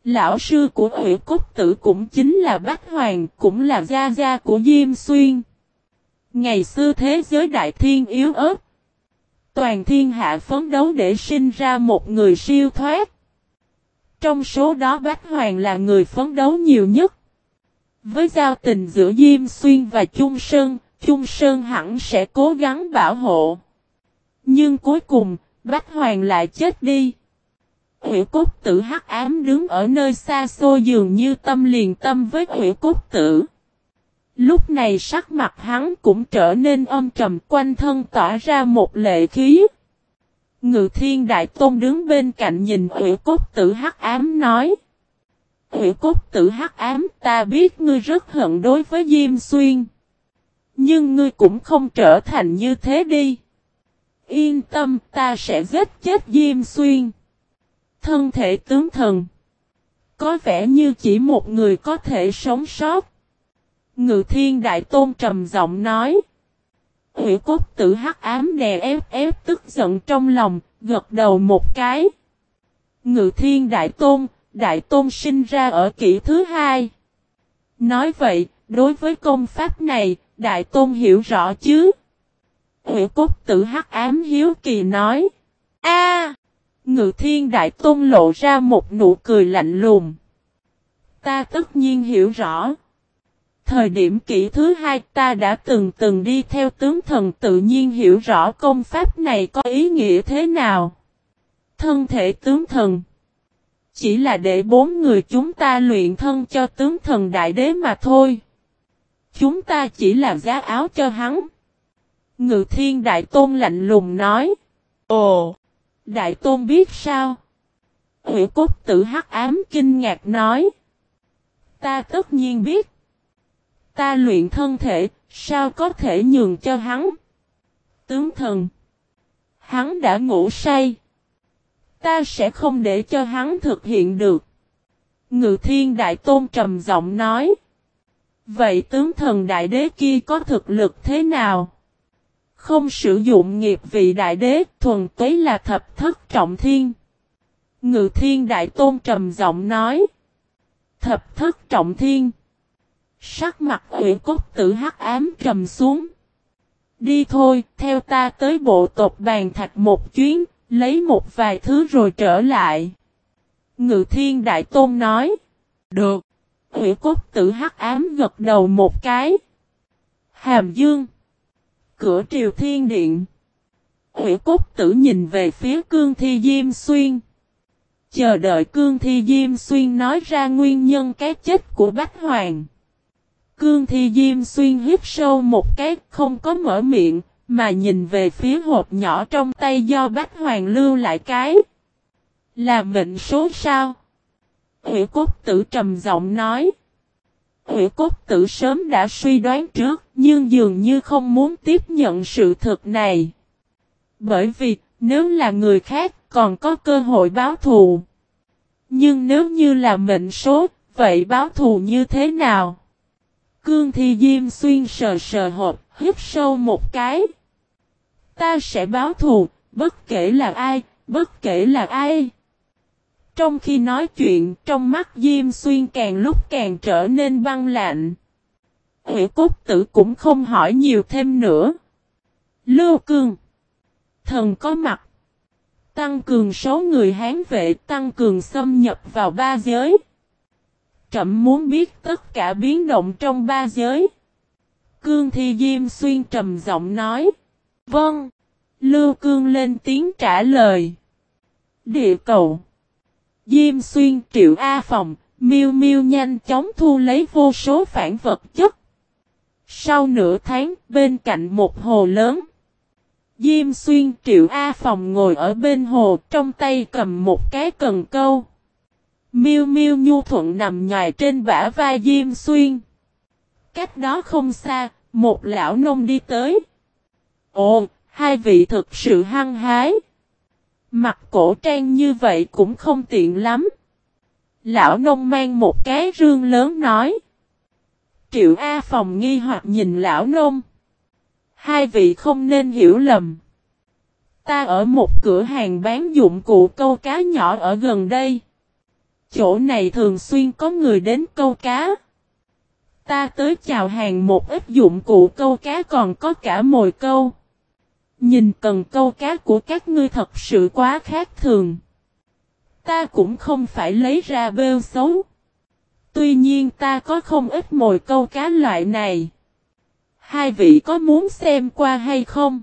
Lão sư của Hữu Cốt Tử cũng chính là Bách Hoàng, cũng là gia gia của Diêm Xuyên. Ngày xưa thế giới đại thiên yếu ớt. Toàn thiên hạ phấn đấu để sinh ra một người siêu thoát. Trong số đó Bách Hoàng là người phấn đấu nhiều nhất. Với giao tình giữa Diêm Xuyên và Trung Sơn, Trung Sơn hẳn sẽ cố gắng bảo hộ. Nhưng cuối cùng, Bách Hoàng lại chết đi. Hữu cốt tử hắc ám đứng ở nơi xa xôi dường như tâm liền tâm với Hữu cốt tử. Lúc này sắc mặt hắn cũng trở nên âm trầm quanh thân tỏa ra một lệ khí. Ngự thiên đại tôn đứng bên cạnh nhìn ủy cốt tử hắc ám nói. Ủy cốt tử hắc ám, ta biết ngươi rất hận đối với Diêm Xuyên. Nhưng ngươi cũng không trở thành như thế đi. Yên tâm, ta sẽ giết chết Diêm Xuyên. Thân thể tướng thần. Có vẻ như chỉ một người có thể sống sót. Ngự thiên đại tôn trầm giọng nói. Hủy cốt tử hắc ám đè ép ép tức giận trong lòng, gật đầu một cái. Ngự thiên đại tôn, đại tôn sinh ra ở kỷ thứ hai. Nói vậy, đối với công pháp này, đại tôn hiểu rõ chứ. Hủy cốt tử hắc ám hiếu kỳ nói. A, Ngự thiên đại tôn lộ ra một nụ cười lạnh lùng. Ta tất nhiên hiểu rõ. Thời điểm kỷ thứ hai ta đã từng từng đi theo tướng thần tự nhiên hiểu rõ công pháp này có ý nghĩa thế nào. Thân thể tướng thần. Chỉ là để bốn người chúng ta luyện thân cho tướng thần đại đế mà thôi. Chúng ta chỉ là giá áo cho hắn. Ngự thiên đại tôn lạnh lùng nói. Ồ! Đại tôn biết sao? Hữu cốt tử hắc ám kinh ngạc nói. Ta tất nhiên biết. Ta luyện thân thể, sao có thể nhường cho hắn? Tướng thần. Hắn đã ngủ say. Ta sẽ không để cho hắn thực hiện được. Ngự thiên đại tôn trầm giọng nói. Vậy tướng thần đại đế kia có thực lực thế nào? Không sử dụng nghiệp vị đại đế, thuần túy là thập thất trọng thiên. Ngự thiên đại tôn trầm giọng nói. Thập thất trọng thiên. Sắc mặt ủy cốt tử hắc ám trầm xuống. Đi thôi, theo ta tới bộ tộc bàn thạch một chuyến, lấy một vài thứ rồi trở lại. Ngự thiên đại tôn nói. Được. Hủy cốt tử hắc ám gật đầu một cái. Hàm dương. Cửa triều thiên điện. Hủy cốt tử nhìn về phía cương thi Diêm Xuyên. Chờ đợi cương thi Diêm Xuyên nói ra nguyên nhân cái chết của Bách Hoàng. Cương thi Diêm Xuyên hít sâu một cái không có mở miệng, mà nhìn về phía hộp nhỏ trong tay do Bách Hoàng lưu lại cái. Là mệnh số sao? Hữu cốt tử trầm giọng nói. Hữu cốt tử sớm đã suy đoán trước, nhưng dường như không muốn tiếp nhận sự thực này. Bởi vì, nếu là người khác, còn có cơ hội báo thù. Nhưng nếu như là mệnh số, vậy báo thù như thế nào? Cương Thi Diêm Xuyên sờ sờ hộp, hít sâu một cái. Ta sẽ báo thù, bất kể là ai, bất kể là ai. Trong khi nói chuyện, trong mắt Diêm Xuyên càng lúc càng trở nên băng lạnh. Hủy cốt tử cũng không hỏi nhiều thêm nữa. Lưu Cương Thần có mặt Tăng cường số người hán vệ tăng cường xâm nhập vào ba giới trẫm muốn biết tất cả biến động trong ba giới. Cương Thi Diêm Xuyên trầm giọng nói. Vâng. Lưu Cương lên tiếng trả lời. Địa cầu. Diêm Xuyên triệu A phòng, miêu miêu nhanh chóng thu lấy vô số phản vật chất. Sau nửa tháng, bên cạnh một hồ lớn. Diêm Xuyên triệu A phòng ngồi ở bên hồ, trong tay cầm một cái cần câu. Miêu Miêu nhu thuận nằm nhòi trên bả vai Diêm Xuyên. Cách đó không xa, một lão nông đi tới. Ồ, hai vị thực sự hăng hái. Mặt cổ trang như vậy cũng không tiện lắm. Lão nông mang một cái rương lớn nói. Triệu A phòng nghi hoặc nhìn lão nông. Hai vị không nên hiểu lầm. Ta ở một cửa hàng bán dụng cụ câu cá nhỏ ở gần đây. Chỗ này thường xuyên có người đến câu cá. Ta tới chào hàng một ít dụng cụ câu cá còn có cả mồi câu. Nhìn cần câu cá của các ngươi thật sự quá khác thường. Ta cũng không phải lấy ra bêu xấu. Tuy nhiên ta có không ít mồi câu cá loại này. Hai vị có muốn xem qua hay không?